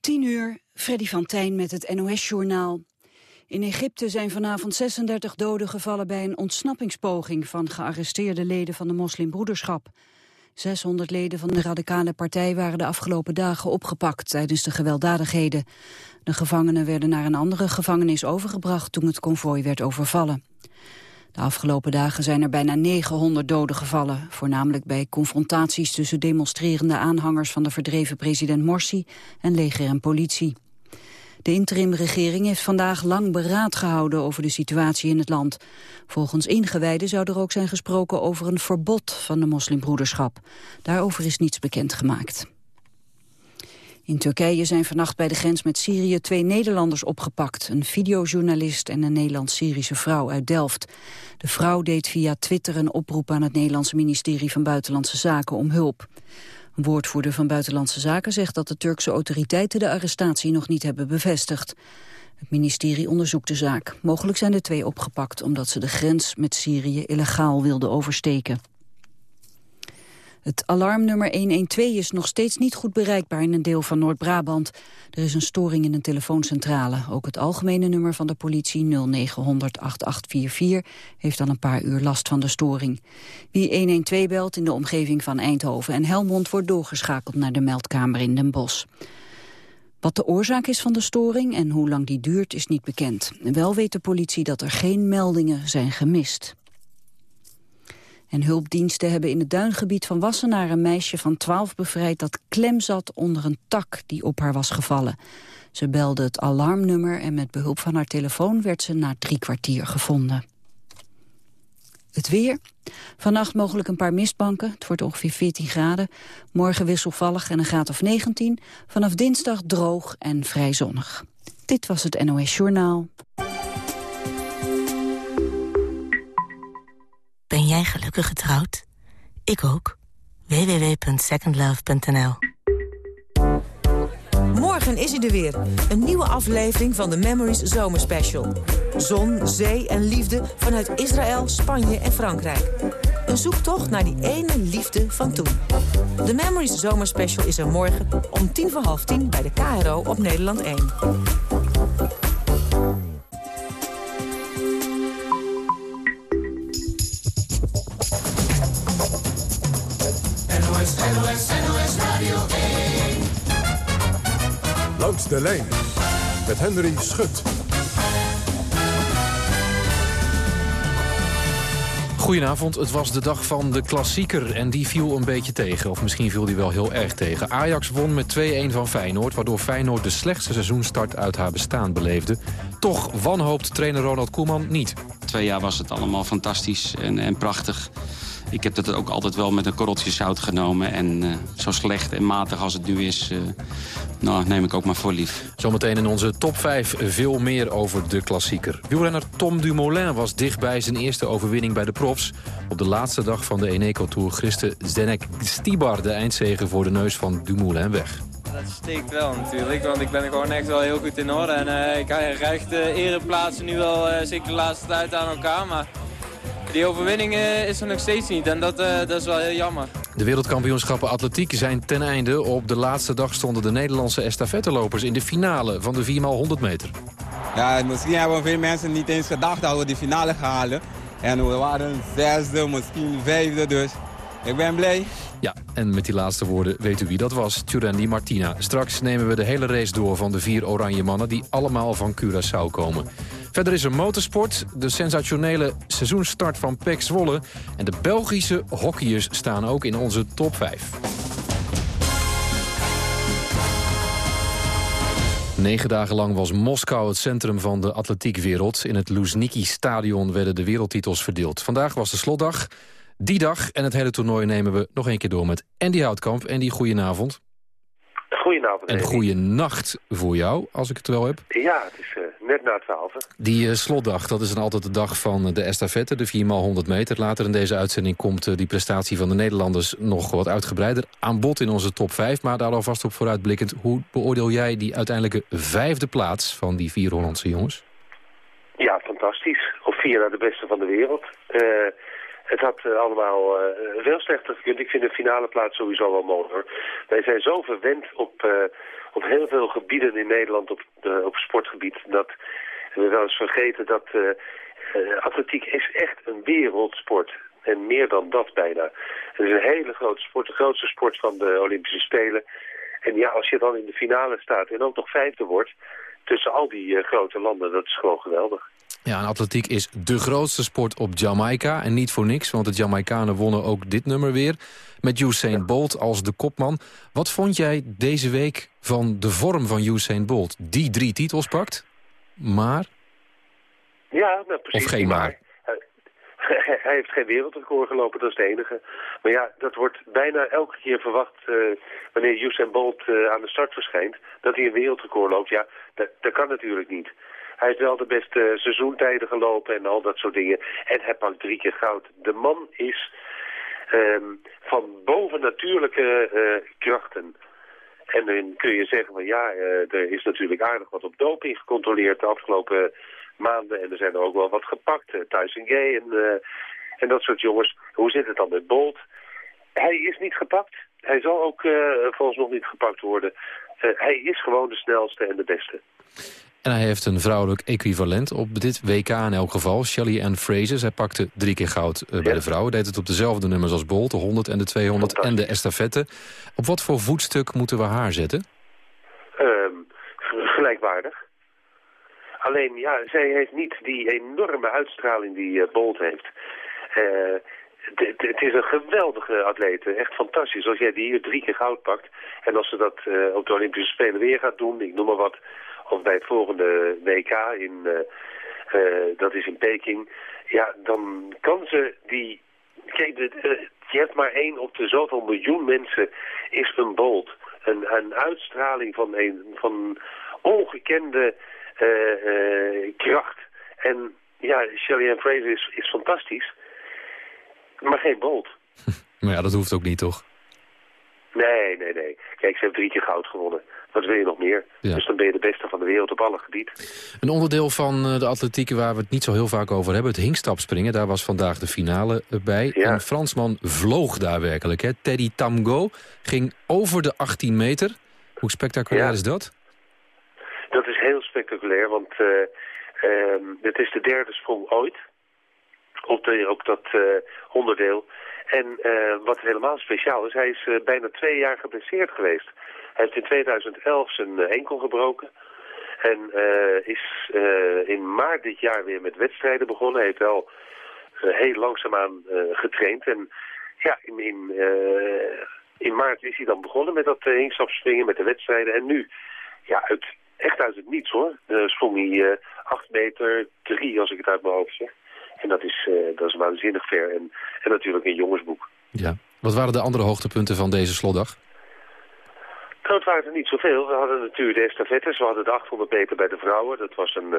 10 uur, Freddy van Tijn met het NOS-journaal. In Egypte zijn vanavond 36 doden gevallen bij een ontsnappingspoging van gearresteerde leden van de moslimbroederschap. 600 leden van de radicale partij waren de afgelopen dagen opgepakt tijdens de gewelddadigheden. De gevangenen werden naar een andere gevangenis overgebracht toen het konvooi werd overvallen. De afgelopen dagen zijn er bijna 900 doden gevallen, voornamelijk bij confrontaties tussen demonstrerende aanhangers van de verdreven president Morsi en leger en politie. De interimregering heeft vandaag lang beraad gehouden over de situatie in het land. Volgens ingewijden zou er ook zijn gesproken over een verbod van de moslimbroederschap. Daarover is niets bekendgemaakt. In Turkije zijn vannacht bij de grens met Syrië twee Nederlanders opgepakt. Een videojournalist en een Nederlands-Syrische vrouw uit Delft. De vrouw deed via Twitter een oproep aan het Nederlandse ministerie van Buitenlandse Zaken om hulp. Een woordvoerder van Buitenlandse Zaken zegt dat de Turkse autoriteiten de arrestatie nog niet hebben bevestigd. Het ministerie onderzoekt de zaak. Mogelijk zijn de twee opgepakt omdat ze de grens met Syrië illegaal wilden oversteken. Het alarmnummer 112 is nog steeds niet goed bereikbaar in een deel van Noord-Brabant. Er is een storing in een telefooncentrale. Ook het algemene nummer van de politie 0900 8844 heeft al een paar uur last van de storing. Wie 112 belt in de omgeving van Eindhoven en Helmond wordt doorgeschakeld naar de meldkamer in Den Bosch. Wat de oorzaak is van de storing en hoe lang die duurt is niet bekend. Wel weet de politie dat er geen meldingen zijn gemist. En hulpdiensten hebben in het duingebied van Wassenaar een meisje van 12 bevrijd dat klem zat onder een tak die op haar was gevallen. Ze belde het alarmnummer en met behulp van haar telefoon werd ze na drie kwartier gevonden. Het weer. Vannacht mogelijk een paar mistbanken. Het wordt ongeveer 14 graden. Morgen wisselvallig en een graad of 19. Vanaf dinsdag droog en vrij zonnig. Dit was het NOS Journaal. Ben jij gelukkig getrouwd? Ik ook. www.secondlove.nl Morgen is hij er weer. Een nieuwe aflevering van de Memories Zomerspecial. Zon, zee en liefde vanuit Israël, Spanje en Frankrijk. Een zoektocht naar die ene liefde van toen. De Memories Zomerspecial is er morgen om tien voor half tien bij de KRO op Nederland 1. Langs de lijn met Henry Schut. Goedenavond, het was de dag van de klassieker en die viel een beetje tegen. Of misschien viel die wel heel erg tegen. Ajax won met 2-1 van Feyenoord, waardoor Feyenoord de slechtste seizoenstart uit haar bestaan beleefde. Toch wanhoopt trainer Ronald Koeman niet. Twee jaar was het allemaal fantastisch en, en prachtig. Ik heb dat ook altijd wel met een korreltje zout genomen. En uh, zo slecht en matig als het nu is, uh, nou, neem ik ook maar voor lief. Zometeen in onze top 5 veel meer over de klassieker. Wielrenner Tom Dumoulin was dichtbij zijn eerste overwinning bij de profs. Op de laatste dag van de Eneco Tour griste Zdenek Stibar de eindzegen voor de neus van Dumoulin weg. Dat steekt wel natuurlijk, want ik ben er gewoon echt wel heel goed in orde. En uh, ik krijg de ereplaatsen nu wel zeker de laatste tijd aan elkaar. Maar die overwinning uh, is er nog steeds niet en dat, uh, dat is wel heel jammer. De wereldkampioenschappen atletiek zijn ten einde. Op de laatste dag stonden de Nederlandse estafettelopers in de finale van de 4x100 meter. Ja, misschien hebben veel mensen niet eens gedacht dat we de finale gaan halen. En we waren zesde, misschien vijfde, dus ik ben blij. Ja, en met die laatste woorden weet u wie dat was. Turendi Martina. Straks nemen we de hele race door van de vier oranje mannen... die allemaal van Curaçao komen. Verder is er motorsport, de sensationele seizoenstart van PEC Zwolle... en de Belgische hockeyers staan ook in onze top 5. Negen dagen lang was Moskou het centrum van de atletiekwereld. In het Luzhniki-stadion werden de wereldtitels verdeeld. Vandaag was de slotdag. Die dag en het hele toernooi nemen we nog een keer door met Andy Houtkamp. Andy, goedenavond. Goedenavond. En goede nacht voor jou, als ik het wel heb. Ja, het is uh, net na twaalf. Die uh, slotdag, dat is dan altijd de dag van de estafette, de 4x100 meter. Later in deze uitzending komt uh, die prestatie van de Nederlanders nog wat uitgebreider aan bod in onze top 5. Maar daar alvast op vooruitblikkend, hoe beoordeel jij die uiteindelijke vijfde plaats van die vier Hollandse jongens? Ja, fantastisch. Op vier naar de beste van de wereld. Het had uh, allemaal uh, veel slechter gekund. Ik vind de finale plaats sowieso wel mooi hoor. Wij zijn zo verwend op, uh, op heel veel gebieden in Nederland op, op sportgebied... dat we wel eens vergeten dat atletiek is echt een wereldsport. En meer dan dat bijna. Het is een hele grote sport, de grootste sport van de Olympische Spelen. En ja, als je dan in de finale staat en ook nog vijfde wordt... tussen al die grote landen, dat is gewoon geweldig. Ja, en atletiek is de grootste sport op Jamaica. En niet voor niks, want de Jamaicanen wonnen ook dit nummer weer. Met Usain Bolt als de kopman. Wat vond jij deze week van de vorm van Usain Bolt? Die drie titels pakt, maar... Ja, nou, precies. Of geen maar. Hij heeft geen wereldrecord gelopen, dat is het enige. Maar ja, dat wordt bijna elke keer verwacht uh, wanneer Usain Bolt uh, aan de start verschijnt... dat hij een wereldrecord loopt. Ja, dat, dat kan natuurlijk niet. Hij heeft wel de beste seizoentijden gelopen en al dat soort dingen. En hij pakt drie keer goud. De man is um, van bovennatuurlijke uh, krachten. En dan kun je zeggen van ja, uh, er is natuurlijk aardig wat op doping gecontroleerd de afgelopen maanden. En er zijn er ook wel wat gepakt. Uh, Tyson Gay en, en dat soort jongens. Hoe zit het dan met Bolt? Hij is niet gepakt. Hij zal ook volgens nog niet gepakt worden. hij is gewoon de snelste en de beste. En hij heeft een vrouwelijk equivalent op dit WK in elk geval. Shelly Ann Fraser. Zij pakte drie keer goud uh, bij ja. de vrouwen. Deed het op dezelfde nummers als Bolt, de 100 en de 200 en de estafette. Op wat voor voetstuk moeten we haar zetten? Um, gelijkwaardig. Alleen, ja, zij heeft niet die enorme uitstraling die uh, Bolt heeft. Uh, het is een geweldige atleet, echt fantastisch. Als jij die hier drie keer goud pakt en als ze dat uh, op de Olympische Spelen weer gaat doen, ik noem maar wat, of bij het volgende WK, in, uh, uh, dat is in Peking, ja, dan kan ze die... Kijk, de, uh, je hebt maar één op de zoveel miljoen mensen is een bolt. Een, een uitstraling van, een, van ongekende kracht. En ja, Shelly Ann Fraser is, is fantastisch, maar geen bolt. maar ja, dat hoeft ook niet, toch? Nee, nee, nee. Kijk, ze heeft drie keer goud gewonnen. Wat wil je nog meer? Ja. Dus dan ben je de beste van de wereld op alle gebieden. Een onderdeel van de atletiek waar we het niet zo heel vaak over hebben... het hinkstapspringen, daar was vandaag de finale bij. Ja. Een Fransman vloog daar werkelijk. Hè. Teddy Tamgo ging over de 18 meter. Hoe spectaculair ja. is dat? Dat is heel spectaculair, want uh, uh, het is de derde sprong ooit... op, de, op dat uh, onderdeel... En uh, wat helemaal speciaal is, hij is bijna twee jaar geblesseerd geweest. Hij heeft in 2011 zijn uh, enkel gebroken. En is in maart dit jaar weer met wedstrijden begonnen. Hij heeft wel heel langzaamaan getraind. En ja, in, in, in, maart is hij dan begonnen met dat uh, met de wedstrijden. En nu, ja, echt uit het niets hoor, sprong hij 8 meter 3 als ik het uit mijn hoofd zeg. En dat is, uh, dat is waanzinnig ver. En, en natuurlijk een jongensboek. Ja. Wat waren de andere hoogtepunten van deze slotdag? Nou, het waren er niet zoveel. We hadden natuurlijk de estafettes. We hadden de 800 meter bij de vrouwen. Dat was een, uh,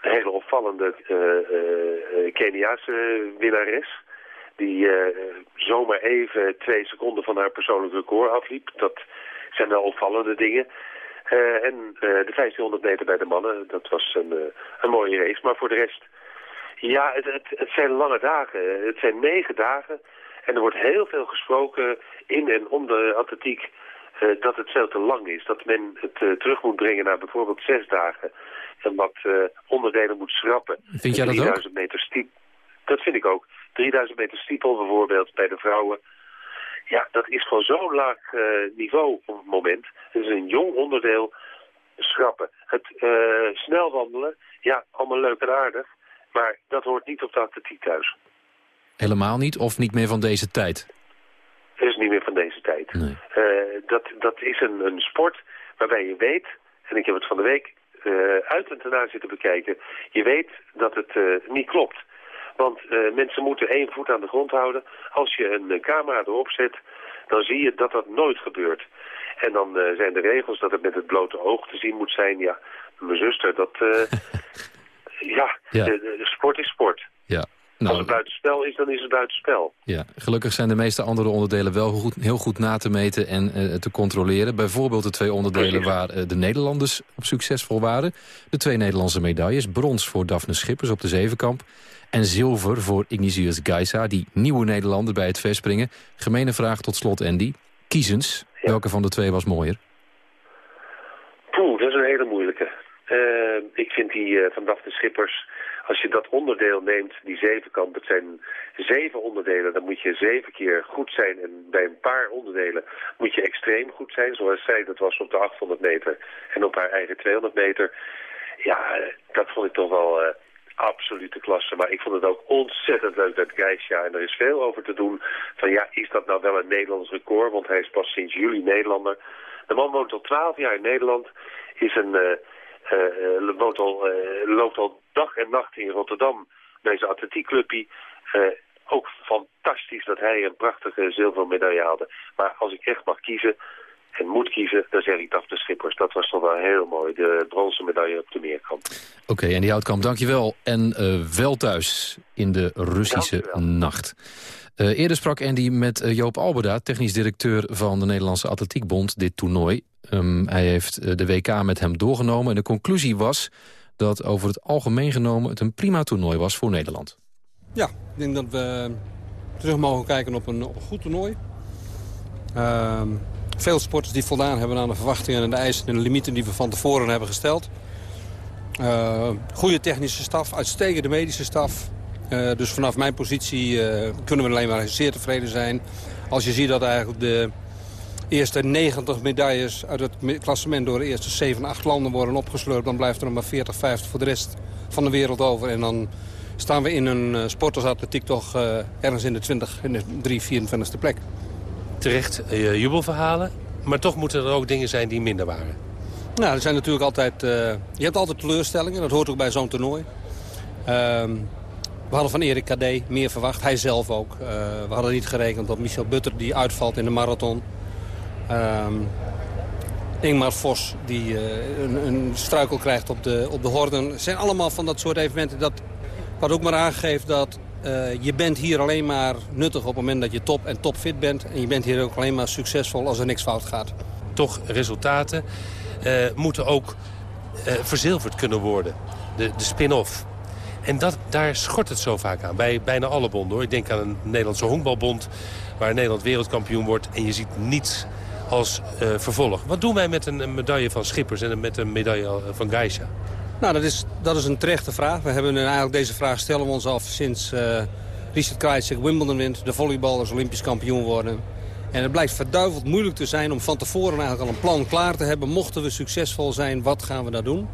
een hele opvallende uh, Keniaanse winnares. Die zomaar even twee seconden van haar persoonlijk record afliep. Dat zijn wel opvallende dingen. en de 1500 meter bij de mannen, dat was een, een mooie race. Maar voor de rest ja, het, het, het, zijn lange dagen. Het zijn negen dagen. En er wordt heel veel gesproken in en om de atletiek uh, dat het veel te lang is. Dat men het uh, terug moet brengen naar bijvoorbeeld zes dagen. En wat uh, onderdelen moet schrappen. Vind jij dat 3000 ook? meter stiep. Dat vind ik ook. 3000 meter stiepel bijvoorbeeld bij de vrouwen. Ja, dat is gewoon zo'n laag niveau op het moment. Het is een jong onderdeel schrappen. Het snel wandelen, ja, allemaal leuk en aardig. Maar dat hoort niet op de atletiek thuis. Helemaal niet? Of niet meer van deze tijd? Is niet meer van deze tijd. Nee. Uh, dat, dat is een, een sport waarbij je weet, en ik heb het van de week uh, uit en daarna zitten bekijken, je weet dat het uh, niet klopt. Want mensen moeten één voet aan de grond houden. Als je een camera erop zet, dan zie je dat dat nooit gebeurt. En dan zijn de regels dat het met het blote oog te zien moet zijn. Ja, mijn zuster, dat, ja, ja. De, de, sport is sport. Ja. Nou, Als het buitenspel is, dan is het buitenspel. Ja, gelukkig zijn de meeste andere onderdelen wel goed, heel goed na te meten en uh, te controleren. Bijvoorbeeld de twee onderdelen Precies. waar uh, de Nederlanders op succesvol waren. De twee Nederlandse medailles. Brons voor Daphne Schippers op de zevenkamp. En zilver voor Ignatius Geisa, die nieuwe Nederlander bij het verspringen. Gemene vraag tot slot, Andy. Kiezens, welke van de twee was mooier? Poeh, dat is een hele moeilijke. Uh, ik vind die van de Schippers, als je dat onderdeel neemt, die zevenkamp, het zijn zeven onderdelen, dan moet je zeven keer goed zijn. En bij een paar onderdelen moet je extreem goed zijn, zoals zij, dat was op de 800 meter en op haar eigen 200 meter. Ja, dat vond ik toch wel uh, absolute klasse. Maar ik vond het ook ontzettend leuk dat Geisha, en er is veel over te doen, van ja, is dat nou wel een Nederlands record? Want hij is pas sinds juli Nederlander. De man woont al 12 jaar in Nederland, is een... Uh, loopt al dag en nacht in Rotterdam bij zijn atletiekclubje. ook fantastisch dat hij een prachtige zilveren medaille haalde. Maar als ik echt mag kiezen, en moet kiezen, dan zeg ik de Schippers. Dat was toch wel heel mooi, de bronzen medaille op de meerkamp. Oké, okay, en die Houtkamp, dankjewel. En uh, wel thuis in de Russische nacht. Uh, eerder sprak Andy met uh, Joop Alberda, technisch directeur van de Nederlandse Atletiekbond, dit toernooi. Um, hij heeft de WK met hem doorgenomen en de conclusie was dat over het algemeen genomen het een prima toernooi was voor Nederland. Ja, ik denk dat we terug mogen kijken op een, goed toernooi. Uh, veel sporters die voldaan hebben aan de verwachtingen en de eisen en de limieten die we van tevoren hebben gesteld. Uh, goede technische staf, uitstekende medische staf. Uh, dus vanaf mijn positie uh, kunnen we alleen maar zeer tevreden zijn. Als je ziet dat eigenlijk de eerste 90 medailles uit het klassement door de eerste 7, 8 landen worden opgesleurd... dan blijft er nog maar 40, 50 voor de rest van de wereld over. En dan staan we in een sportersatletiek toch ergens in de 20, in de 3, 24ste plek terecht uh, jubelverhalen. Maar toch moeten er ook dingen zijn die minder waren. Nou, er zijn natuurlijk altijd... Uh, je hebt altijd teleurstellingen. Dat hoort ook bij zo'n toernooi. Ehm, we hadden van Erik Kadé meer verwacht. Hij zelf ook. Uh, we hadden niet gerekend op Michel Butter die uitvalt in de marathon. Um, Ingmar Vos die een, een, struikel krijgt op de, op de horden. Het zijn allemaal van dat soort evenementen dat, wat ook maar aangeeft dat uh, je bent hier alleen maar nuttig op het moment dat je top en topfit bent. En je bent hier ook alleen maar succesvol als er niks fout gaat. Toch resultaten uh, moeten ook verzilverd kunnen worden. De, de spin-off. En dat, daar schort het zo vaak aan. Bij bijna alle bonden hoor. Ik denk aan een Nederlandse honkbalbond. Waar Nederland wereldkampioen wordt. En je ziet niets als vervolg. Wat doen wij met een, medaille van Schippers en met een medaille van Geisha? Nou, dat is, dat is een terechte vraag. We hebben eigenlijk deze vraag stellen we ons af sinds uh, Richard Krajicek Wimbledon wint. De volleyballers Olympisch kampioen worden. En het blijkt verduiveld moeilijk te zijn om van tevoren eigenlijk al een plan klaar te hebben. Mochten we succesvol zijn, wat gaan we daar doen?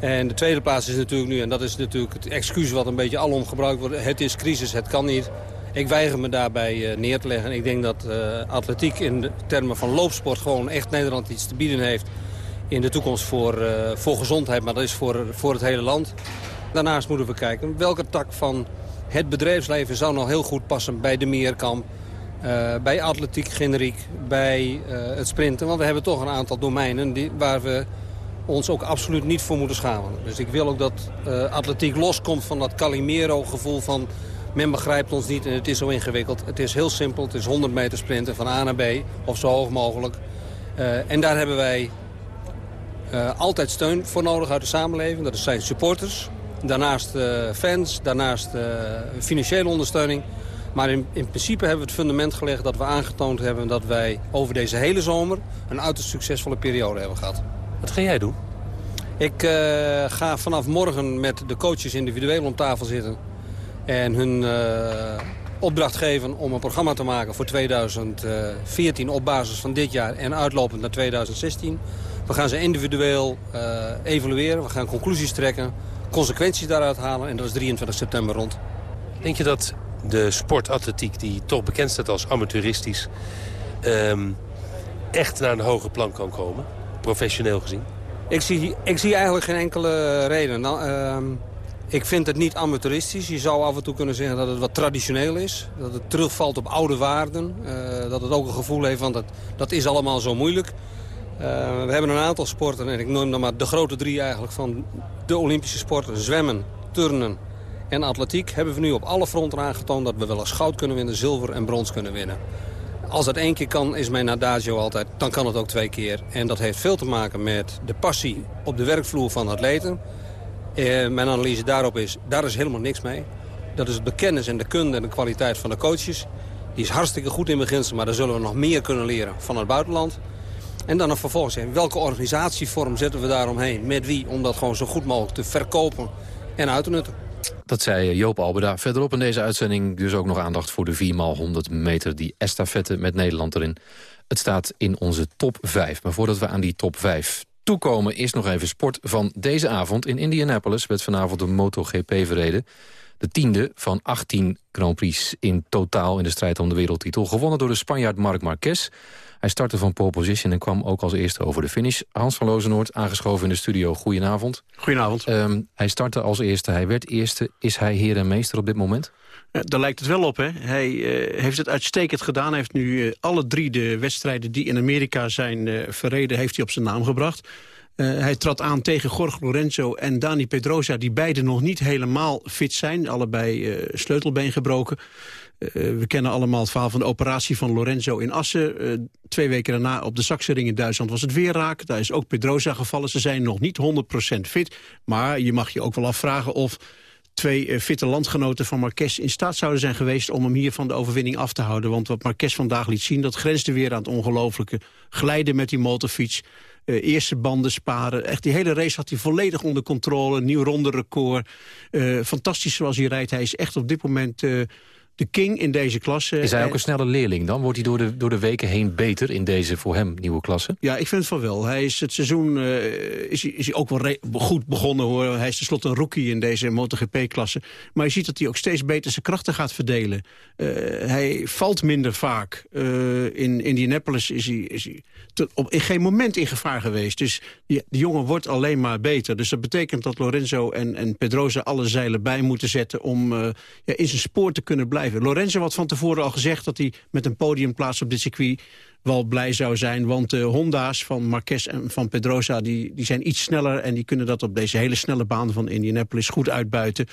En de tweede plaats is natuurlijk nu, en dat is natuurlijk het excuus wat een beetje alom gebruikt wordt. Het is crisis, het kan niet. Ik weiger me daarbij uh, neer te leggen. Ik denk dat uh, atletiek in de termen van loopsport gewoon echt Nederland iets te bieden heeft in de toekomst voor, uh, voor gezondheid, maar dat is voor, voor het hele land. Daarnaast moeten we kijken welke tak van het bedrijfsleven zou nog heel goed passen bij de Meerkamp. Bij atletiek generiek, bij het sprinten. Want we hebben toch een aantal domeinen die, waar we ons ook absoluut niet voor moeten schamen. Dus ik wil ook dat uh, atletiek loskomt van dat Calimero-gevoel van... men begrijpt ons niet en het is zo ingewikkeld. Het is heel simpel, het is 100 meter sprinten van A naar B, of zo hoog mogelijk. en daar hebben wij uh, altijd steun voor nodig uit de samenleving. Dat zijn supporters, daarnaast uh, fans, daarnaast financiële ondersteuning. Maar in, in, principe hebben we het fundament gelegd dat we aangetoond hebben... dat wij over deze hele zomer een uiterst succesvolle periode hebben gehad. Wat ga jij doen? Ik ga vanaf morgen met de coaches individueel om tafel zitten... en hun opdracht geven om een programma te maken voor 2014 op basis van dit jaar... en uitlopend naar 2016... We gaan ze individueel uh, evalueren, we gaan conclusies trekken, consequenties daaruit halen en dat is 23 september rond. Denk je dat de sportatletiek, die toch bekend staat als amateuristisch, um, echt naar een hoger plan kan komen, professioneel gezien? Ik zie, ik zie eigenlijk geen enkele reden. Nou, uh, ik vind het niet amateuristisch. Je zou af en toe kunnen zeggen dat het wat traditioneel is. Dat het terugvalt op oude waarden. Uh, dat het ook een gevoel heeft van dat, dat is allemaal zo moeilijk. Uh, we hebben een aantal sporten, en ik noem dan maar de grote drie eigenlijk van de Olympische sporten. Zwemmen, turnen en atletiek hebben we nu op alle fronten aangetoond dat we wel eens goud kunnen winnen, zilver en brons kunnen winnen. Als dat één keer kan, is mijn adagio altijd, dan kan het ook twee keer. En dat heeft veel te maken met de passie op de werkvloer van atleten. Uh, mijn analyse daarop is, daar is helemaal niks mee. Dat is de kennis en de kunde en de kwaliteit van de coaches. Die is hartstikke goed in beginsel, maar daar zullen we nog meer kunnen leren van het buitenland. En dan nog vervolgens, welke organisatievorm zetten we daaromheen? Met wie? Om dat gewoon zo goed mogelijk te verkopen en uit te nutten. Dat zei Joop Albeda. Verderop in deze uitzending dus ook nog aandacht voor de 4x100 meter... die estafette met Nederland erin. Het staat in onze top 5. Maar voordat we aan die top 5 toekomen... is nog even sport van deze avond. In Indianapolis werd vanavond de MotoGP verreden. De tiende van 18 Grand Prix in totaal in de strijd om de wereldtitel. Gewonnen door de Spanjaard Marc Marquez. Hij startte van pole position en kwam ook als eerste over de finish. Hans van Lozenoord, aangeschoven in de studio. Goedenavond. Goedenavond. Um, hij startte als eerste, hij werd eerste. Is hij heer en meester op dit moment? Daar lijkt het wel op. Hè? Hij uh, heeft het uitstekend gedaan. Heeft nu uh, alle drie de wedstrijden die in Amerika zijn uh, verreden... heeft hij op zijn naam gebracht. hij trad aan tegen Jorge Lorenzo en Dani Pedrosa... die beide nog niet helemaal fit zijn. Allebei sleutelbeen gebroken. We kennen allemaal het verhaal van de operatie van Lorenzo in Assen. Twee weken daarna op de Saxering in Duitsland was het weer raak. Daar is ook Pedrosa gevallen. Ze zijn nog niet 100% fit. Maar je mag je ook wel afvragen of twee uh, fitte landgenoten van Marquez in staat zouden zijn geweest... om hem hier van de overwinning af te houden. Want wat Marquez vandaag liet zien, dat grensde weer aan het ongelofelijke. Glijden met die motorfiets, uh, eerste banden sparen. Echt die hele race had hij volledig onder controle. Nieuw ronde record. Uh, fantastisch zoals hij rijdt. Hij is echt op dit moment de king in deze klasse. Is hij ook een snelle leerling dan? Wordt hij door de, door de weken heen beter in deze voor hem nieuwe klasse? Ja, ik vind het van wel. Hij is het seizoen uh, is, hij, is hij ook wel goed begonnen hoor. Hij is tenslotte een rookie in deze MotoGP-klasse. Maar je ziet dat hij ook steeds beter zijn krachten gaat verdelen. Uh, hij valt minder vaak. Uh, in Indianapolis is hij, is hij te, op in geen moment in gevaar geweest. Dus die, die jongen wordt alleen maar beter. Dus dat betekent dat Lorenzo en, en Pedrosa alle zeilen bij moeten zetten... om ja, in zijn spoor te kunnen blijven blijven. Lorenzo had van tevoren al gezegd dat hij met een podiumplaats op dit circuit wel blij zou zijn. Want de Honda's van Marquez en van Pedrosa die, die zijn iets sneller... en die kunnen dat op deze hele snelle baan van Indianapolis goed uitbuiten.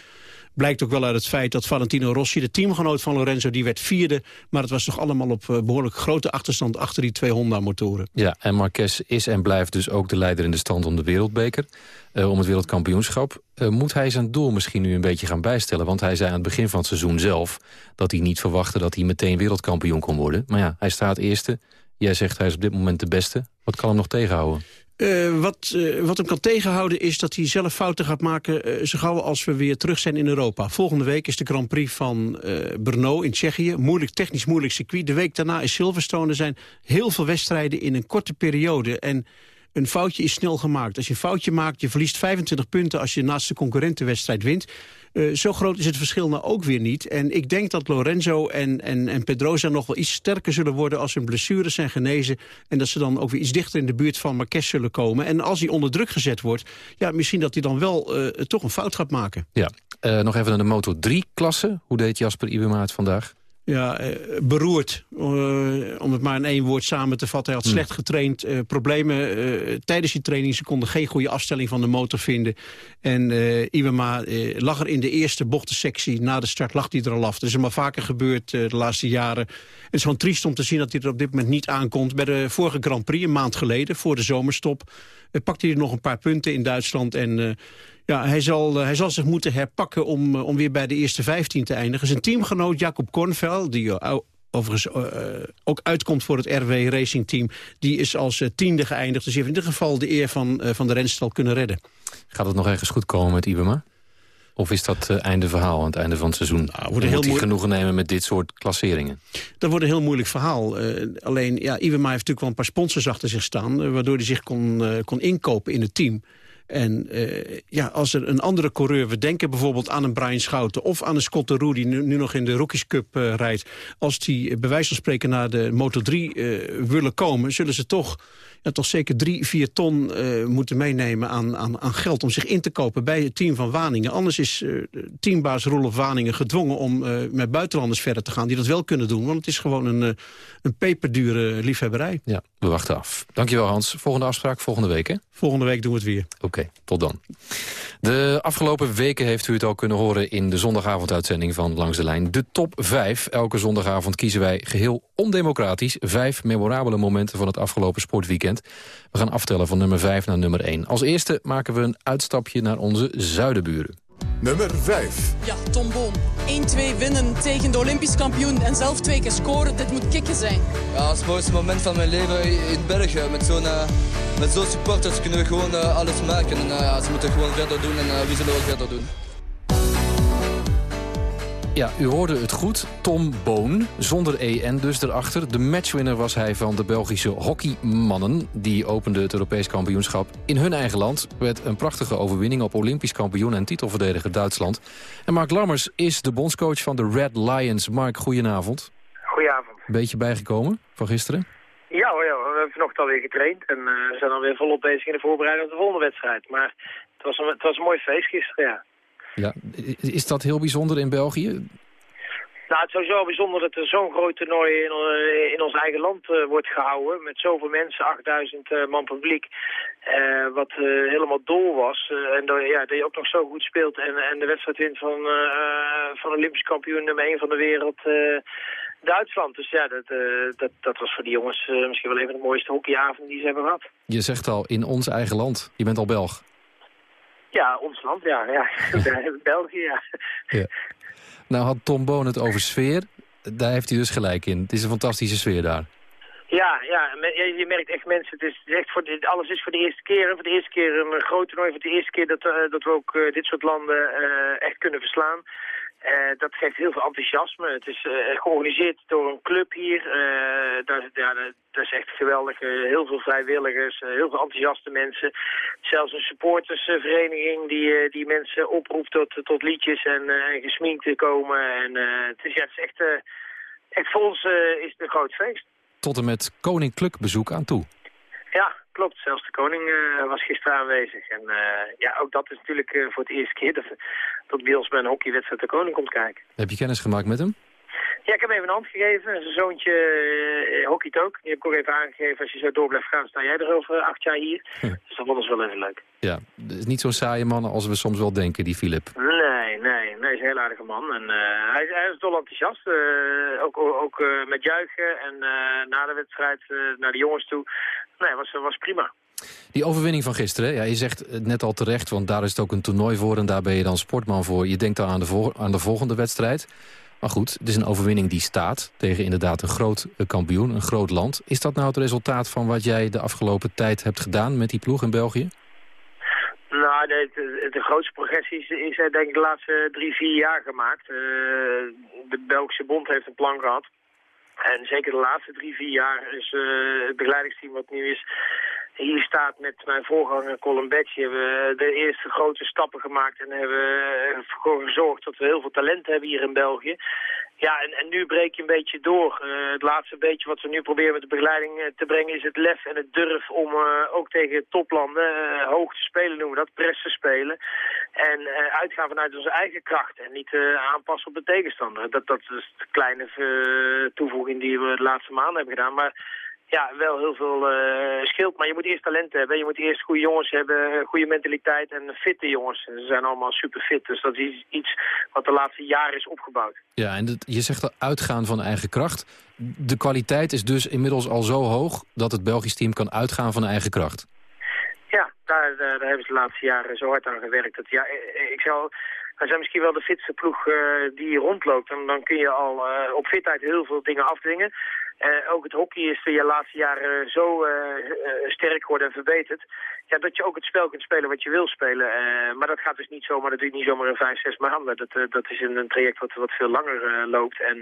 Blijkt ook wel uit het feit dat Valentino Rossi, de teamgenoot van Lorenzo... die werd vierde, maar het was toch allemaal op eh, behoorlijk grote achterstand... achter die twee Honda-motoren. Ja, en Marquez is en blijft dus ook de leider in de stand om de wereldbeker. Uh, om het wereldkampioenschap. Uh, moet hij zijn doel misschien nu een beetje gaan bijstellen? Want hij zei aan het begin van het seizoen zelf... dat hij niet verwachtte dat hij meteen wereldkampioen kon worden. Maar ja, hij staat eerste. Jij zegt hij is op dit moment de beste. Wat kan hem nog tegenhouden? Uh, wat, uh, wat hem kan tegenhouden is dat hij zelf fouten gaat maken... Uh, zo gauw als we weer terug zijn in Europa. Volgende week is de Grand Prix van Brno in Tsjechië. Moeilijk, technisch moeilijk circuit. De week daarna is Silverstone. Er zijn heel veel wedstrijden in een korte periode. En een foutje is snel gemaakt. Als je een foutje maakt, je verliest 25 punten... als je naast de concurrentenwedstrijd wint. Uh, zo groot is het verschil nou ook weer niet. En ik denk dat Lorenzo en, en, en Pedrosa nog wel iets sterker zullen worden... als hun blessures zijn genezen. En dat ze dan ook weer iets dichter in de buurt van Marquez zullen komen. En als hij onder druk gezet wordt... ja, misschien dat hij dan wel uh, toch een fout gaat maken. Ja, uh, nog even naar de Moto3-klasse. Hoe deed Jasper Iwema het vandaag? Ja, eh, beroerd. Uh, om het maar in één woord samen te vatten. Hij had slecht getraind. Uh, problemen uh, tijdens die training. Ze konden geen goede afstelling van de motor vinden. En uh, Iwema lag er in de eerste bochtensectie. Na de start lag hij er al af. Dat is maar vaker gebeurd de laatste jaren. Het is gewoon triest om te zien dat hij er op dit moment niet aankomt. Bij de vorige Grand Prix, een maand geleden, voor de zomerstop... pakte hij nog een paar punten in Duitsland. En ja, hij zal, hij zal zich moeten herpakken om, om weer bij de eerste 15 te eindigen. Zijn teamgenoot Jacob Kornvel, die overigens uh, ook uitkomt voor het RW Racing Team... die is als uh, tiende geëindigd. Dus hij heeft in ieder geval de eer van, uh, van de renstal kunnen redden. Gaat het nog ergens goed komen met Ibema? Of is dat einde verhaal aan het einde van het seizoen? Nou, wordt moet hij genoegen nemen met dit soort klasseringen? Dat wordt een heel moeilijk verhaal. Uh, alleen, ja, heeft natuurlijk wel een paar sponsors achter zich staan... Uh, waardoor hij zich kon, kon inkopen in het team. En uh, ja, als er een andere coureur, we denken bijvoorbeeld aan een Brian Schouten... of aan een Scott de Roe die nu, nog in de Rookies Cup uh, rijdt... als die bij wijze van spreken naar de Moto3 uh, willen komen... zullen ze toch ja, toch zeker drie, vier ton uh, moeten meenemen aan, aan, aan geld... om zich in te kopen bij het team van Waningen. Anders is uh, teambaas Roelof Waningen gedwongen om uh, met buitenlanders verder te gaan... die dat wel kunnen doen, want het is gewoon een, een peperdure liefhebberij. Ja, we wachten af. Dankjewel Hans. Volgende afspraak volgende week, hè? Volgende week doen we het weer. Oké, okay, tot dan. De afgelopen weken heeft u het al kunnen horen in de zondagavonduitzending van Langs de Lijn. De top 5. Elke zondagavond kiezen wij geheel ondemocratisch vijf memorabele momenten van het afgelopen sportweekend. We gaan aftellen van nummer 5 naar nummer 1. Als eerste maken we een uitstapje naar onze zuidenburen. Nummer 5. Ja, Tom Boon. 1-2 winnen tegen de Olympisch kampioen en zelf twee keer scoren. Dit moet kicken zijn. Ja, het is het mooiste moment van mijn leven in Bergen. Met zo'n uh, met zo'n supporters kunnen we gewoon uh, alles maken. En uh, ja, ze moeten gewoon verder doen en wie zullen ook verder doen. Ja, u hoorde het goed. Tom Boon, zonder EN dus erachter. De matchwinner was hij van de Belgische hockeymannen. Die opende het Europees kampioenschap in hun eigen land. Met een prachtige overwinning op Olympisch kampioen en titelverdediger Duitsland. En Mark Lammers is de bondscoach van de Red Lions. Mark, goedenavond. Goedenavond. Beetje bijgekomen van gisteren? Ja hoor, ja, we hebben vanochtend alweer getraind. En uh, zijn alweer volop bezig in de voorbereiding op de volgende wedstrijd. Maar het was een, het was een mooi feest gisteren, ja. Ja, is dat heel bijzonder in België? Nou, het is sowieso bijzonder dat er zo'n groot toernooi in, uh, in ons eigen land uh, wordt gehouden. Met zoveel mensen, 8000 uh, man publiek. wat helemaal dol was. en dat, ja, dat je ook nog zo goed speelt. En, en de wedstrijd wint van, van Olympisch kampioen nummer 1 van de wereld. Duitsland. Dus ja, dat, dat, dat was voor die jongens misschien wel een van de mooiste hockeyavonden die ze hebben gehad. Je zegt al, in ons eigen land. Je bent al Belg. Ja, ons land, ja. ja. België, ja. ja. Nou had Tom Boon het over sfeer. Daar heeft hij dus gelijk in. Het is een fantastische sfeer daar. Ja, ja, je merkt echt mensen, het is echt voor dit, alles is voor de eerste keer. Voor de eerste keer een groot toernooi, voor de eerste keer dat, uh, dat we ook uh, dit soort landen uh, echt kunnen verslaan. Uh, dat geeft heel veel enthousiasme. Het is uh, georganiseerd door een club hier. Uh, dat, ja, dat, is echt geweldig. heel veel vrijwilligers, heel veel enthousiaste mensen. Zelfs een supportersvereniging die, die mensen oproept tot, tot liedjes en, en gesminkt te komen. En, het, is, ja, het is echt, echt voor ons is het een groot feest. Tot en met koninklijk bezoek aan toe. Ja, klopt. Zelfs de koning uh, was gisteren aanwezig. En uh, ja, ook dat is natuurlijk uh, voor het eerste keer dat, dat bij ons bij een hockeywedstrijd de koning komt kijken. Heb je kennis gemaakt met hem? Ja, ik heb hem even een hand gegeven. Zijn zoontje uh, hockeyt ook. Die heb ik ook even aangegeven. Als je zo door blijft gaan, sta jij er over acht jaar hier. Hm. Dus dat wel even leuk. Ja, het is niet zo'n saaie man als we soms wel denken, die Philip. Nee, nee. Nee, hij is een heel aardige man. En uh, hij, hij, is dol enthousiast. Uh, ook ook uh, met juichen. En na de wedstrijd naar de jongens toe. Nee, was, was prima. Die overwinning van gisteren, ja, je zegt net al terecht... want daar is het ook een toernooi voor en daar ben je dan sportman voor. Je denkt dan aan de, aan de volgende wedstrijd. Maar goed, het is een overwinning die staat tegen inderdaad een groot kampioen, een groot land. Is dat nou het resultaat van wat jij de afgelopen tijd hebt gedaan met die ploeg in België? Nou, de, de, grootste progressie is, is denk ik de laatste drie, vier jaar gemaakt. Uh, de Belgische bond heeft een plan gehad. En zeker de laatste drie, vier jaar is het begeleidingsteam wat nu is hier staat met mijn voorganger Colin Betje hebben we de eerste grote stappen gemaakt en hebben ervoor gezorgd dat we heel veel talent hebben hier in België. Ja, en, en nu breek je een beetje door. Uh, het laatste beetje wat we nu proberen met de begeleiding te brengen is het lef en het durf om ook tegen toplanden hoog te spelen, noemen we dat, press te spelen. En uitgaan vanuit onze eigen kracht en niet aanpassen op de tegenstander. Dat, dat is de kleine toevoeging die we de laatste maanden hebben gedaan. Maar ja, wel heel veel uh, scheelt. Maar je moet eerst talent hebben. Je moet eerst goede jongens hebben, goede mentaliteit en fitte jongens. En ze zijn allemaal super fit. Dus dat is iets wat de laatste jaren is opgebouwd. Ja, en dat, je zegt uitgaan van eigen kracht. De kwaliteit is dus inmiddels al zo hoog dat het Belgisch team kan uitgaan van eigen kracht. Ja, daar, daar, daar hebben ze de laatste jaren zo hard aan gewerkt. Dat, ja, ik zou... Wij zijn misschien wel de fitste ploeg uh, die rondloopt. En dan kun je al uh, op fitheid heel veel dingen afdwingen. Uh, ook het hockey is de laatste jaren zo uh, sterk geworden en verbeterd. Ja, dat je ook het spel kunt spelen wat je wil spelen. maar dat gaat dus niet zomaar, dat duurt niet zomaar in vijf, zes maanden. Dat, dat is een, een, traject wat, wat veel langer loopt. En,